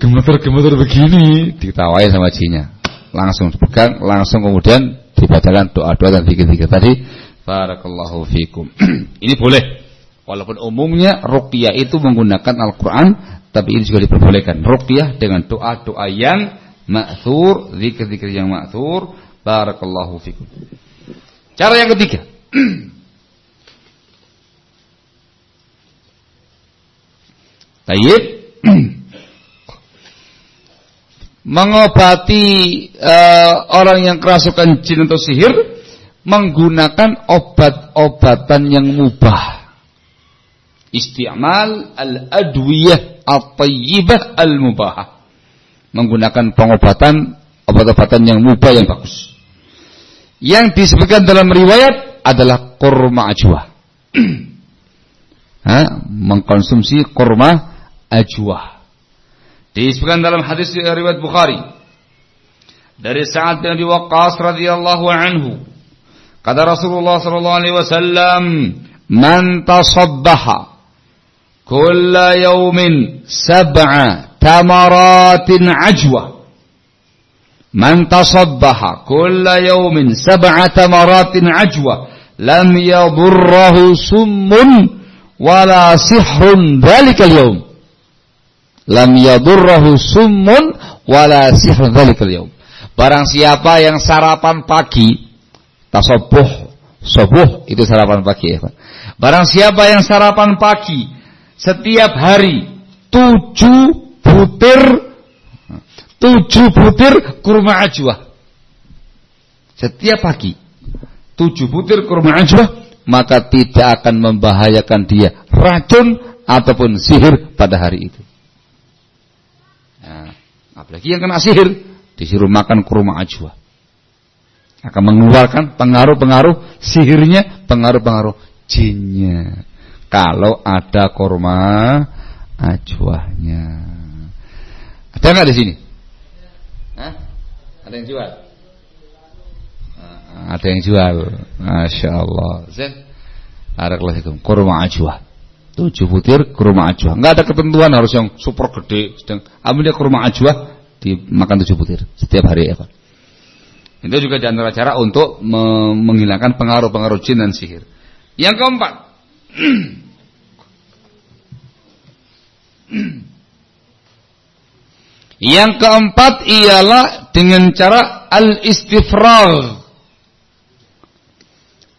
gemeter-gemeter begini, ditawai sama jinya. Langsung dipegang, langsung kemudian dibacakan doa-doa dan zikir-zikir tadi. Barakallahu fikum. Ini boleh Walaupun umumnya ruqyah itu menggunakan Al-Quran, tapi ini juga diperbolehkan. Ruqyah dengan doa-doa yang ma'thur, zikir-zikir yang ma'thur. Barakallahu fikum. Cara yang ketiga. Tayyib. Mengobati uh, orang yang kerasukan jin atau sihir menggunakan obat-obatan yang mubah isti'mal al-adwiyah at-tayyibah al-mubahah menggunakan pengobatan obat-obatan yang mubah yang bagus. Yang disebutkan dalam riwayat adalah kurma ajwa. ha? mengkonsumsi kurma ajwa. Disebutkan dalam hadis riwayat Bukhari dari Sa'ad bin Abi Waqqas radhiyallahu anhu kata Rasulullah sallallahu alaihi wasallam man tasabbaha kulla yawmin sab'a tamaratin ajwa man tasabbaha kulla yawmin sab'a tamaratin ajwa lam yadurrahu summun wala sihrun dhalikal yawm lam yadurrahu summun wala sihrun dhalikal yawm barang siapa yang sarapan pagi tasabuh subuh itu sarapan pagi ya Barang siapa yang sarapan pagi setiap hari tujuh butir tujuh butir kurma ajwa. Setiap pagi tujuh butir kurma ajwa maka tidak akan membahayakan dia racun ataupun sihir pada hari itu. Nah, apalagi yang kena sihir disuruh makan kurma ajwa akan mengeluarkan pengaruh-pengaruh sihirnya, pengaruh-pengaruh jinnya. Kalau ada kurma ajwahnya. Ada nggak di sini? Hah? Ada yang jual? Ah, ada yang jual. Masya Allah. Zen. Assalamualaikum. Kurma ajwa. Tujuh butir kurma ajwa. Enggak ada ketentuan harus yang super gede. Sedang ambil dia kurma ajwa dimakan tujuh butir setiap hari ya Pak. Itu juga di antara cara untuk menghilangkan pengaruh-pengaruh jin dan sihir. Yang keempat. Yang keempat ialah dengan cara al-istifragh.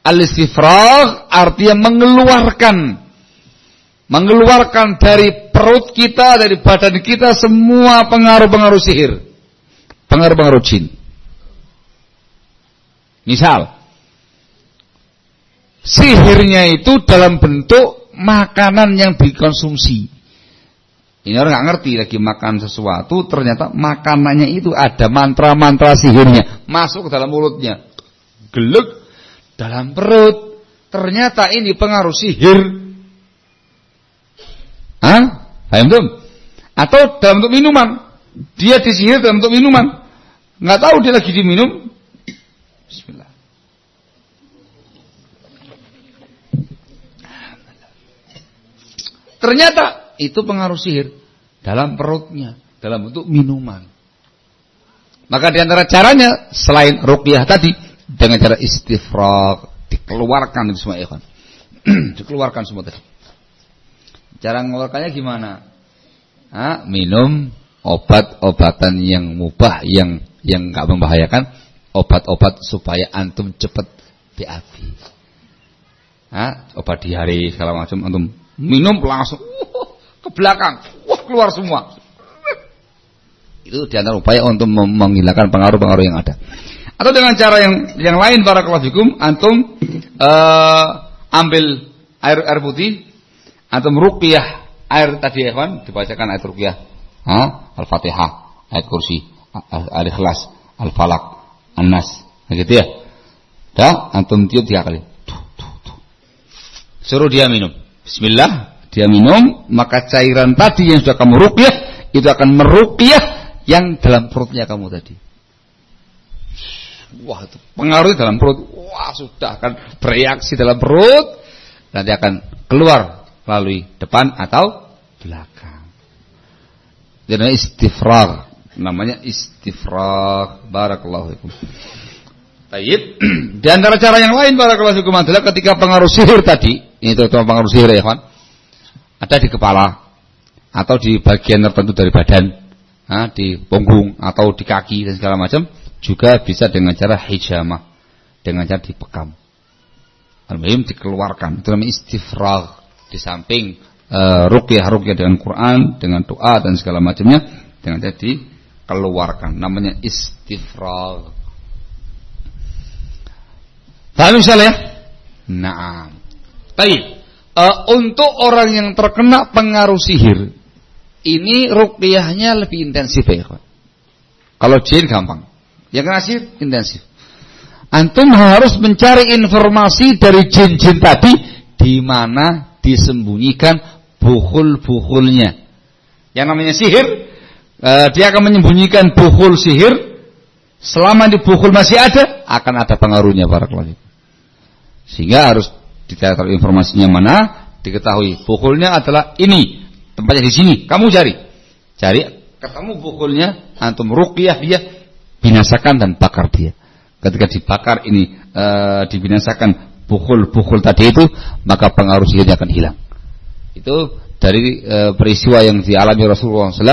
Al-istifragh artinya mengeluarkan mengeluarkan dari perut kita, dari badan kita semua pengaruh-pengaruh sihir. Pengaruh-pengaruh jin. Misal sihirnya itu dalam bentuk makanan yang dikonsumsi. Ini orang nggak ngerti lagi makan sesuatu, ternyata makanannya itu ada mantra-mantra sihirnya masuk ke dalam mulutnya, geluk dalam perut. Ternyata ini pengaruh sihir. Hah? Paham tuh? Atau dalam bentuk minuman. Dia disihir dalam bentuk minuman. Nggak tahu dia lagi diminum. Bismillah. Ternyata itu pengaruh sihir dalam perutnya, dalam bentuk minuman. Maka di antara caranya selain ruqyah tadi dengan cara istifraq dikeluarkan semua ikhwan. dikeluarkan semua tadi. Cara mengeluarkannya gimana? Ha, minum obat-obatan yang mubah yang yang nggak membahayakan, obat-obat supaya antum cepat BAB. Ha, obat diare segala macam antum minum langsung uh, ke belakang. Wah, keluar semua. Itu di antara upaya untuk menghilangkan pengaruh-pengaruh yang ada. Atau dengan cara yang yang lain para fikum, antum uh, ambil air air putih, antum ruqyah air tadi ya kan dibacakan ayat ruqyah. Al-Fatihah, ayat kursi, Al-Ikhlas, Al-Falak, An-Nas. Nah, gitu ya. Dah, antum tiup tiga kali. Tuh, tuh, tuh. Suruh dia minum. Bismillah, dia minum, maka cairan tadi yang sudah kamu rukyah itu akan merukyah yang dalam perutnya kamu tadi. Wah, itu pengaruhnya dalam perut. Wah, sudah akan bereaksi dalam perut. Nanti akan keluar melalui depan atau belakang. Jadi istifrag. Namanya istifrag. Barakallahu fikum. Taib. Di antara cara yang lain barakallahu fikum adalah ketika pengaruh sihir tadi, ini terutama pengaruh sihir ya, kawan ada di kepala atau di bagian tertentu dari badan, di punggung atau di kaki dan segala macam juga bisa dengan cara hijamah, dengan cara dipekam. Al-Muhim dikeluarkan, itu namanya istifrag di samping uh, ruqyah ruqyah dengan Quran, dengan doa dan segala macamnya dengan cara dikeluarkan, namanya istifrag. Paham misalnya? Nah, baik uh, untuk orang yang terkena pengaruh sihir ini ruqyahnya lebih intensif ya Kalau jin gampang. Yang kena sihir intensif. Antum harus mencari informasi dari jin-jin tadi di mana disembunyikan buhul-buhulnya. Yang namanya sihir, uh, dia akan menyembunyikan buhul sihir. Selama di buhul masih ada, akan ada pengaruhnya para klien. Sehingga harus dicari informasinya mana, diketahui pukulnya adalah ini, tempatnya di sini. Kamu cari. Cari, ketemu pukulnya, antum ruqyah dia, binasakan dan bakar dia. Ketika dibakar ini e, dibinasakan pukul-pukul tadi itu, maka pengaruh sihirnya akan hilang. Itu dari e, peristiwa yang dialami Rasulullah SAW,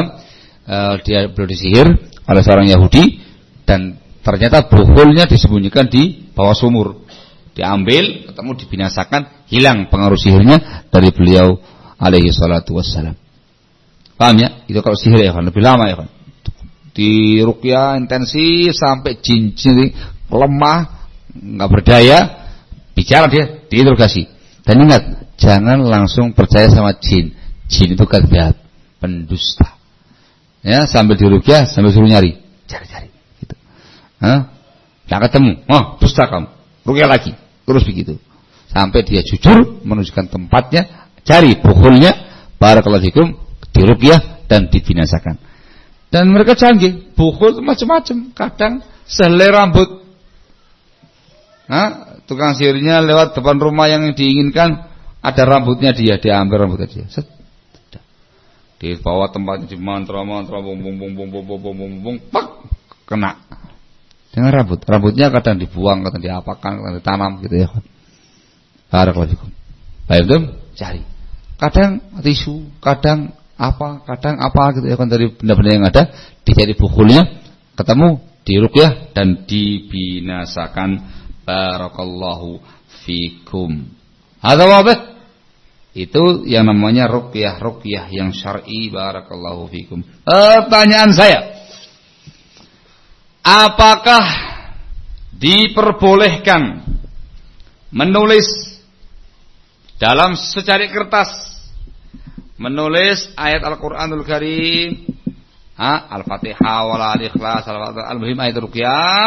e, dia beliau disihir oleh seorang Yahudi dan ternyata bukulnya disembunyikan di bawah sumur. Diambil, ketemu dibinasakan, hilang pengaruh sihirnya dari beliau alaihi salatu wassalam. Paham ya? Itu kalau sihir ya kan lebih lama ya kan. Di rukyah intensif sampai jin jin lemah, nggak berdaya, bicara dia, diinterogasi. Dan ingat, jangan langsung percaya sama jin. Jin itu kadzab, pendusta. Ya, sambil dirukyah, sambil suruh nyari, cari-cari gitu. Hah? Nggak ketemu. Oh, dusta kamu. Rukyah lagi. Terus begitu. Sampai dia jujur menunjukkan tempatnya, cari pukulnya, barakallahu fikum, dirukyah dan dibinasakan. Dan mereka canggih, pukul macam-macam, kadang sehelai rambut. Nah, tukang sihirnya lewat depan rumah yang diinginkan, ada rambutnya dia, diambil rambutnya dia. Di bawah tempatnya di mantra mantra bung bung bung bung bung bung bung bung kena dengan rambut. Rambutnya kadang dibuang, kadang diapakan, kadang ditanam gitu ya. Barakallahu Baik itu cari. Kadang tisu, kadang apa, kadang apa gitu ya kan dari benda-benda yang ada dicari bukulnya, ketemu, diruqyah dan dibinasakan. Barakallahu fikum. Ada wabah? Itu yang namanya ruqyah, ruqyah yang syar'i barakallahu fikum. Pertanyaan saya. Apakah diperbolehkan menulis dalam secari kertas? Menulis ayat Al-Qur'anul Karim, Al-Fatihah wal Al-Ikhlas, Al-Muhim ayat ruqyah,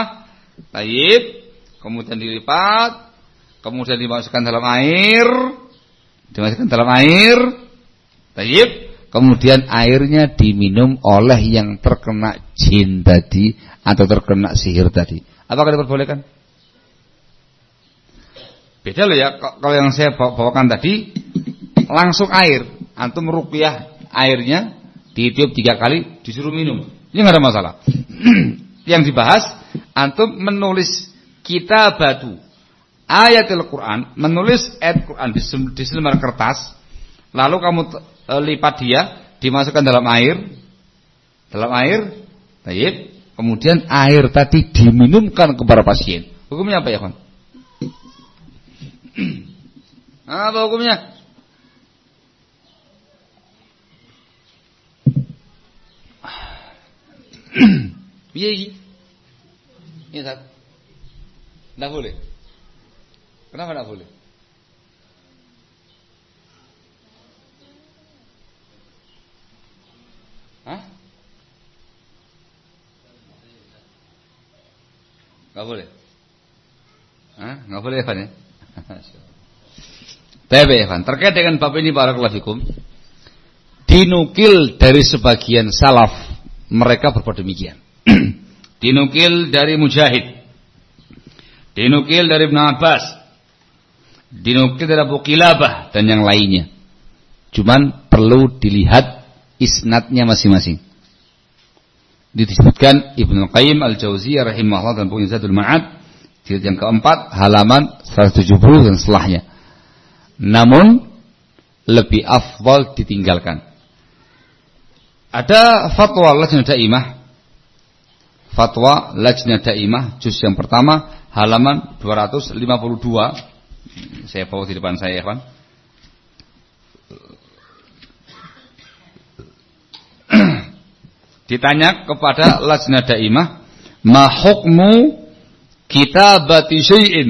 tayyib, kemudian dilipat, kemudian dimasukkan dalam air, dimasukkan dalam air, tayyib, kemudian airnya diminum oleh yang terkena jin tadi atau terkena sihir tadi. Apakah diperbolehkan? Beda loh ya, kalau yang saya bawakan tadi langsung air antum ruqyah airnya ditiup tiga kali disuruh minum. Ini nggak ada masalah. yang dibahas antum menulis kita batu ayat Al-Quran, menulis ayat Quran di selembar kertas, lalu kamu lipat dia, dimasukkan dalam air, dalam air, tayyib, kemudian air tadi diminumkan kepada pasien. Hukumnya apa ya, kawan? apa hukumnya? Iki? Iya, Ustaz. Enggak boleh. Kenapa enggak boleh? Hah? Enggak boleh. Hah? Enggak boleh, Evan ya? Tapi Evan, terkait dengan bab ini barakallahu fikum, dinukil dari sebagian salaf mereka berbuat demikian. dinukil dari Mujahid, dinukil dari Ibn Abbas, dinukil dari Abu Kilabah dan yang lainnya. Cuman perlu dilihat isnadnya masing-masing. Disebutkan Ibnu Qayyim Al-Jauziyah rahimahullah dan punya Zadul Ma'ad jilid yang keempat halaman 170 dan setelahnya. Namun lebih afdal ditinggalkan ada fatwa Lajnah Daimah. Fatwa Lajnah Daimah juz yang pertama halaman 252. Saya bawa di depan saya, kan. Ditanya kepada Lajnah Daimah, "Ma hukmu kitabati syai'in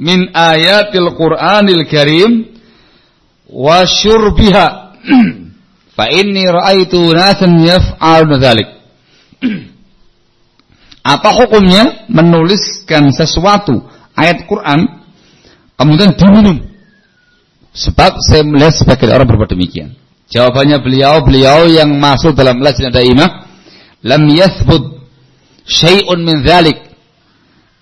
min ayatil Qur'anil Karim wa syurbiha?" Fa inni ra'aitu nasan yaf'aluna dzalik. Apa hukumnya menuliskan sesuatu ayat Quran kemudian diminum? Sebab saya melihat sebagian orang berbuat demikian. Jawabannya beliau, beliau yang masuk dalam lajnah daimah, lam yathbut syai'un min dzalik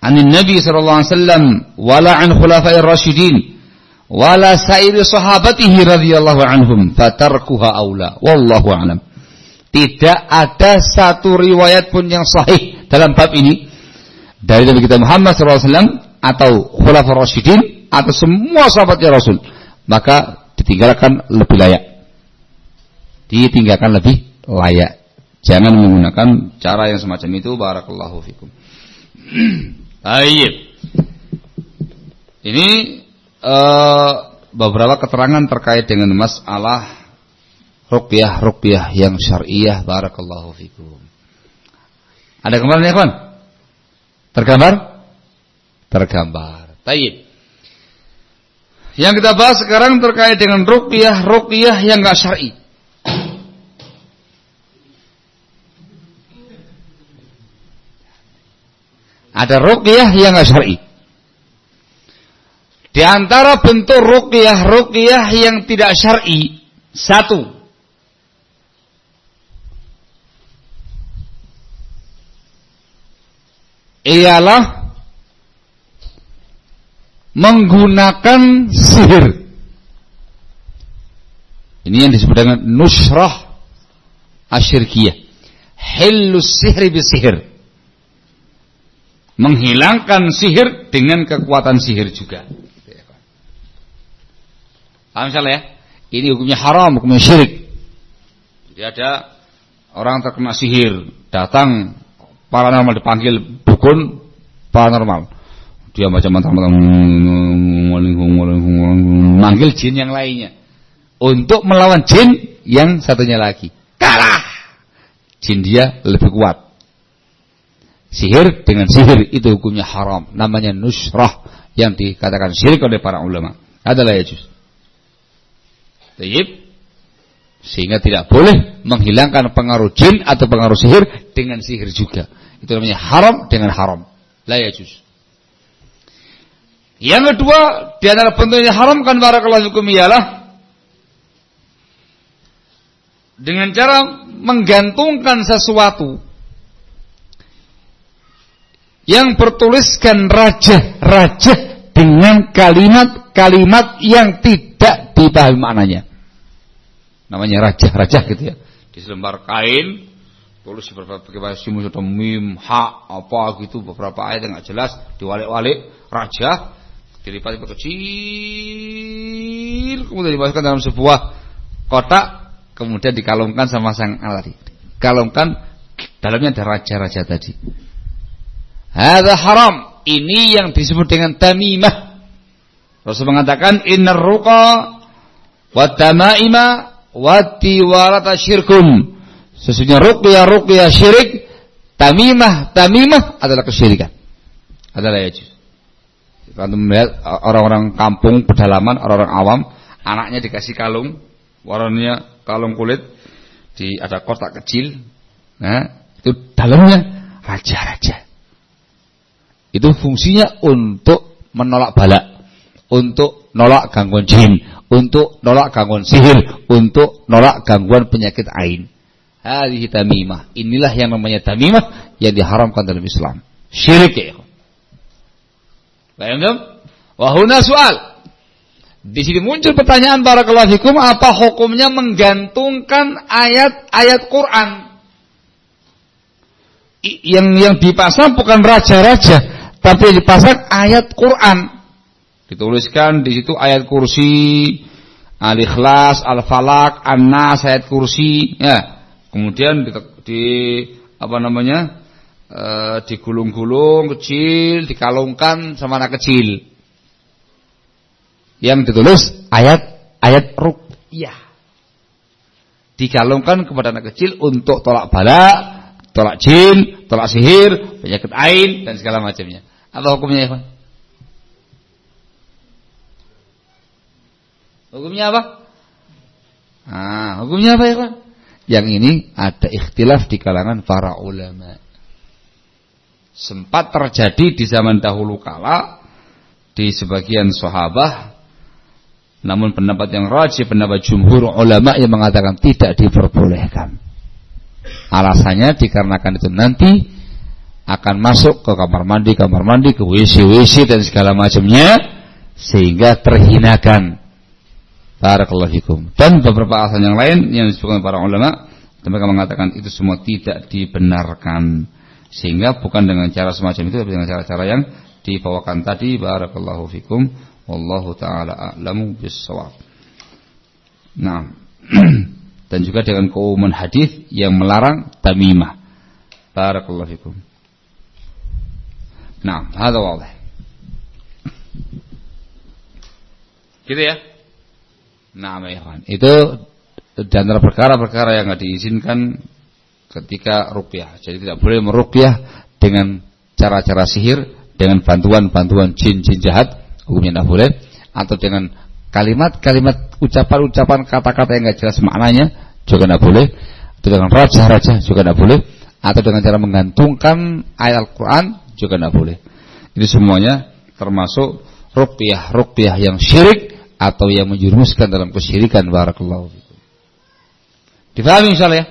an Nabi sallallahu alaihi wasallam wala an khulafa'ir rasyidin wala sairi sahabatihi radhiyallahu anhum fatarkuha aula. Wallahu alam. Tidak ada satu riwayat pun yang sahih dalam bab ini. Dari Nabi kita Muhammad SAW atau Khulafaur Rasyidin atau semua sahabatnya Rasul, maka ditinggalkan lebih layak. Ditinggalkan lebih layak. Jangan menggunakan cara yang semacam itu. Barakallahu fikum. Baik. Ini uh, beberapa keterangan terkait dengan masalah ruqyah ruqyah yang syariah. Barakallahu fikum. Ada gambaran ya, kawan? Tergambar? Tergambar. Tayyib. Yang kita bahas sekarang terkait dengan ruqyah ruqyah yang enggak syar'i. Ada ruqyah yang enggak syar'i. Di antara bentuk ruqyah ruqyah yang tidak syar'i, satu ialah menggunakan sihir. Ini yang disebut dengan nusrah asyirkiyah. Hillus sihri bisihir. Menghilangkan sihir dengan kekuatan sihir juga. Paham misalnya ya? Ini hukumnya haram, hukumnya syirik. Jadi ada orang terkena sihir, datang paranormal dipanggil dukun paranormal. Dia baca mantra-mantra manggil jin yang lainnya untuk melawan jin yang satunya lagi. Kalah. Jin dia lebih kuat. Sihir dengan sihir itu hukumnya haram. Namanya nusrah yang dikatakan syirik oleh para ulama. Adalah ya juz. Sehingga tidak boleh menghilangkan pengaruh jin atau pengaruh sihir dengan sihir juga. Itu namanya haram dengan haram. La yajuz. Yang kedua, di antara haram kan barakallahu fikum ialah dengan cara menggantungkan sesuatu yang bertuliskan raja-raja dengan kalimat-kalimat yang tidak dipahami maknanya. Namanya raja-raja gitu ya. Di selembar kain tulis beberapa bahasa atau mim, ha, apa gitu beberapa ayat yang nggak jelas diwalik-walik raja dilipat kecil kemudian dimasukkan dalam sebuah kotak kemudian dikalungkan sama sang alari kalungkan dalamnya ada raja-raja tadi ada haram ini yang disebut dengan tamimah Rasul mengatakan innar ruqa wa tamaima wa tiwarata syirkun Sesungguhnya ruqyah ruqyah syirik, tamimah tamimah adalah kesyirikan. Adalah yajuz. Kalau melihat orang-orang kampung pedalaman, orang-orang awam, anaknya dikasih kalung, warnanya kalung kulit, di ada kotak kecil, nah itu dalamnya raja-raja. Itu fungsinya untuk menolak balak, untuk nolak gangguan jin, untuk nolak gangguan sihir, untuk nolak gangguan penyakit ain. Hadhihi tamimah. Inilah yang namanya tamimah yang diharamkan dalam Islam. Syirik ya. Paham Wahuna soal. Di sini muncul pertanyaan barakallahu fikum apa hukumnya menggantungkan ayat-ayat Quran? yang yang dipasang bukan raja-raja, tapi dipasang ayat Quran. Dituliskan di situ ayat kursi, Al-Ikhlas, Al-Falak, An-Nas, ayat kursi, ya. Kemudian di, di apa namanya e, digulung-gulung kecil dikalungkan sama anak kecil. Yang ditulis ayat ayat rukyah dikalungkan kepada anak kecil untuk tolak bala tolak jin tolak sihir penyakit ain dan segala macamnya apa hukumnya ya hukumnya apa ah hukumnya apa ya yang ini ada ikhtilaf di kalangan para ulama. Sempat terjadi di zaman dahulu kala di sebagian sahabat namun pendapat yang rajih pendapat jumhur ulama yang mengatakan tidak diperbolehkan. Alasannya dikarenakan itu nanti akan masuk ke kamar mandi, kamar mandi, ke WC, WC dan segala macamnya sehingga terhinakan Barakallahu fikum. Dan beberapa alasan yang lain yang disebutkan para ulama mereka mengatakan itu semua tidak dibenarkan. Sehingga bukan dengan cara semacam itu tapi dengan cara-cara yang dibawakan tadi barakallahu fikum wallahu taala a'lamu bissawab. Nah, dan juga dengan keumuman hadis yang melarang tamimah. Barakallahu fikum. Nah, hada wadih. Gitu ya? Nah, ya Itu di antara perkara-perkara yang tidak diizinkan ketika rukyah. Jadi tidak boleh merukyah dengan cara-cara sihir, dengan bantuan-bantuan jin-jin jahat, hukumnya tidak boleh. Atau dengan kalimat-kalimat ucapan-ucapan kata-kata yang tidak jelas maknanya juga tidak boleh. Atau dengan raja-raja juga tidak boleh. Atau dengan cara menggantungkan ayat Al-Quran juga tidak boleh. Ini semuanya termasuk rukyah-rukyah yang syirik atau yang menjerumuskan dalam kesyirikan barakallahu Difahami insyaallah ya?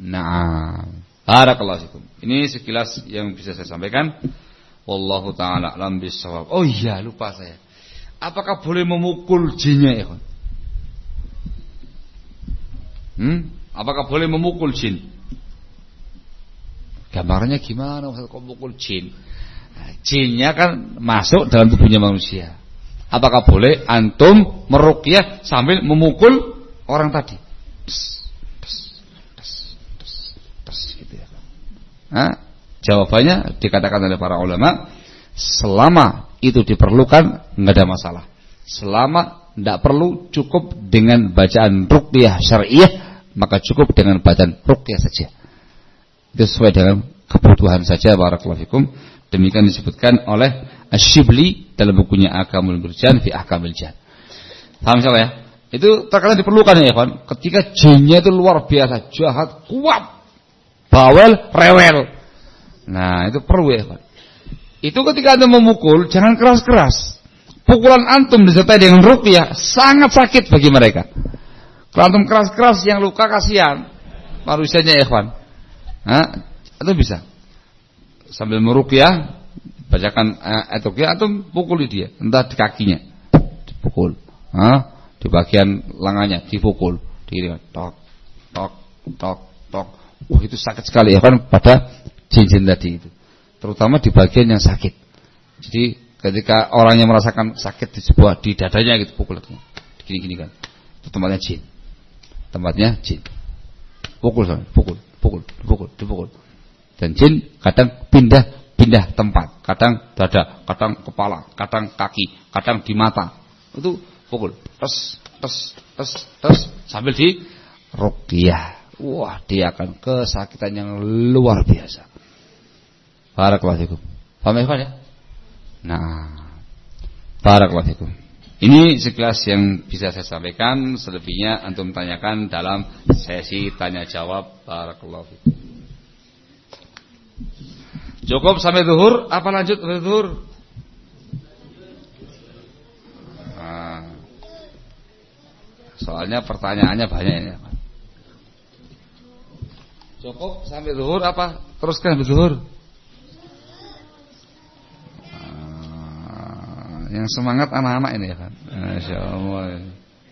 Nah, barakallahu fikum. Ini sekilas yang bisa saya sampaikan. Wallahu taala alam bisawab. Oh iya, lupa saya. Apakah boleh memukul jinnya ya, Hmm? Apakah boleh memukul jin? Gambarnya gimana Ustaz kok memukul jin? Nah, jinnya kan masuk dalam tubuhnya manusia. Apakah boleh antum merukyah sambil memukul orang tadi? Psst. Nah, jawabannya dikatakan oleh para ulama, selama itu diperlukan nggak ada masalah. Selama tidak perlu cukup dengan bacaan ruqyah syariah, maka cukup dengan bacaan ruqyah saja. Itu sesuai dengan kebutuhan saja barakallahu fikum. Demikian disebutkan oleh Asyibli dalam bukunya Akamul Murjan fi Ahkamil Jan. Paham salah ya? Itu terkadang diperlukan ya, kawan. Ketika jinnya itu luar biasa, jahat, kuat, bawel, rewel. Nah, itu perlu ya, Pak. Itu ketika Anda memukul, jangan keras-keras. Pukulan antum disertai dengan rupiah sangat sakit bagi mereka. Kalau antum keras-keras yang luka kasihan manusianya ikhwan. Nah, itu bisa. Sambil merupiah bacakan eh, rupiah antum pukuli dia, entah di kakinya. Dipukul. Hah? Di bagian lengannya dipukul. Di tok tok tok tok Wah itu sakit sekali ya kan pada cincin tadi itu. Terutama di bagian yang sakit. Jadi ketika orang yang merasakan sakit di sebuah di dadanya gitu pukul. Gini-gini kan. Itu tempatnya jin. Tempatnya jin. Pukul sama, pukul, pukul, pukul, dipukul. Dan jin kadang pindah pindah tempat, kadang dada, kadang kepala, kadang kaki, kadang di mata. Itu pukul, tes, tes, tes, tes sambil di ruqyah wah dia akan kesakitan yang luar biasa. Barakallahu fikum. Paham ya? Nah, barakallahu fikum. Ini sekilas yang bisa saya sampaikan, selebihnya antum tanyakan dalam sesi tanya jawab. Barakallahu fikum. Cukup sampai zuhur, apa lanjut sampai zuhur? Nah, soalnya pertanyaannya banyak ya. Cukup sampai zuhur apa? Teruskan sampai zuhur. Yang semangat anak-anak ini ya kan. Masya Allah.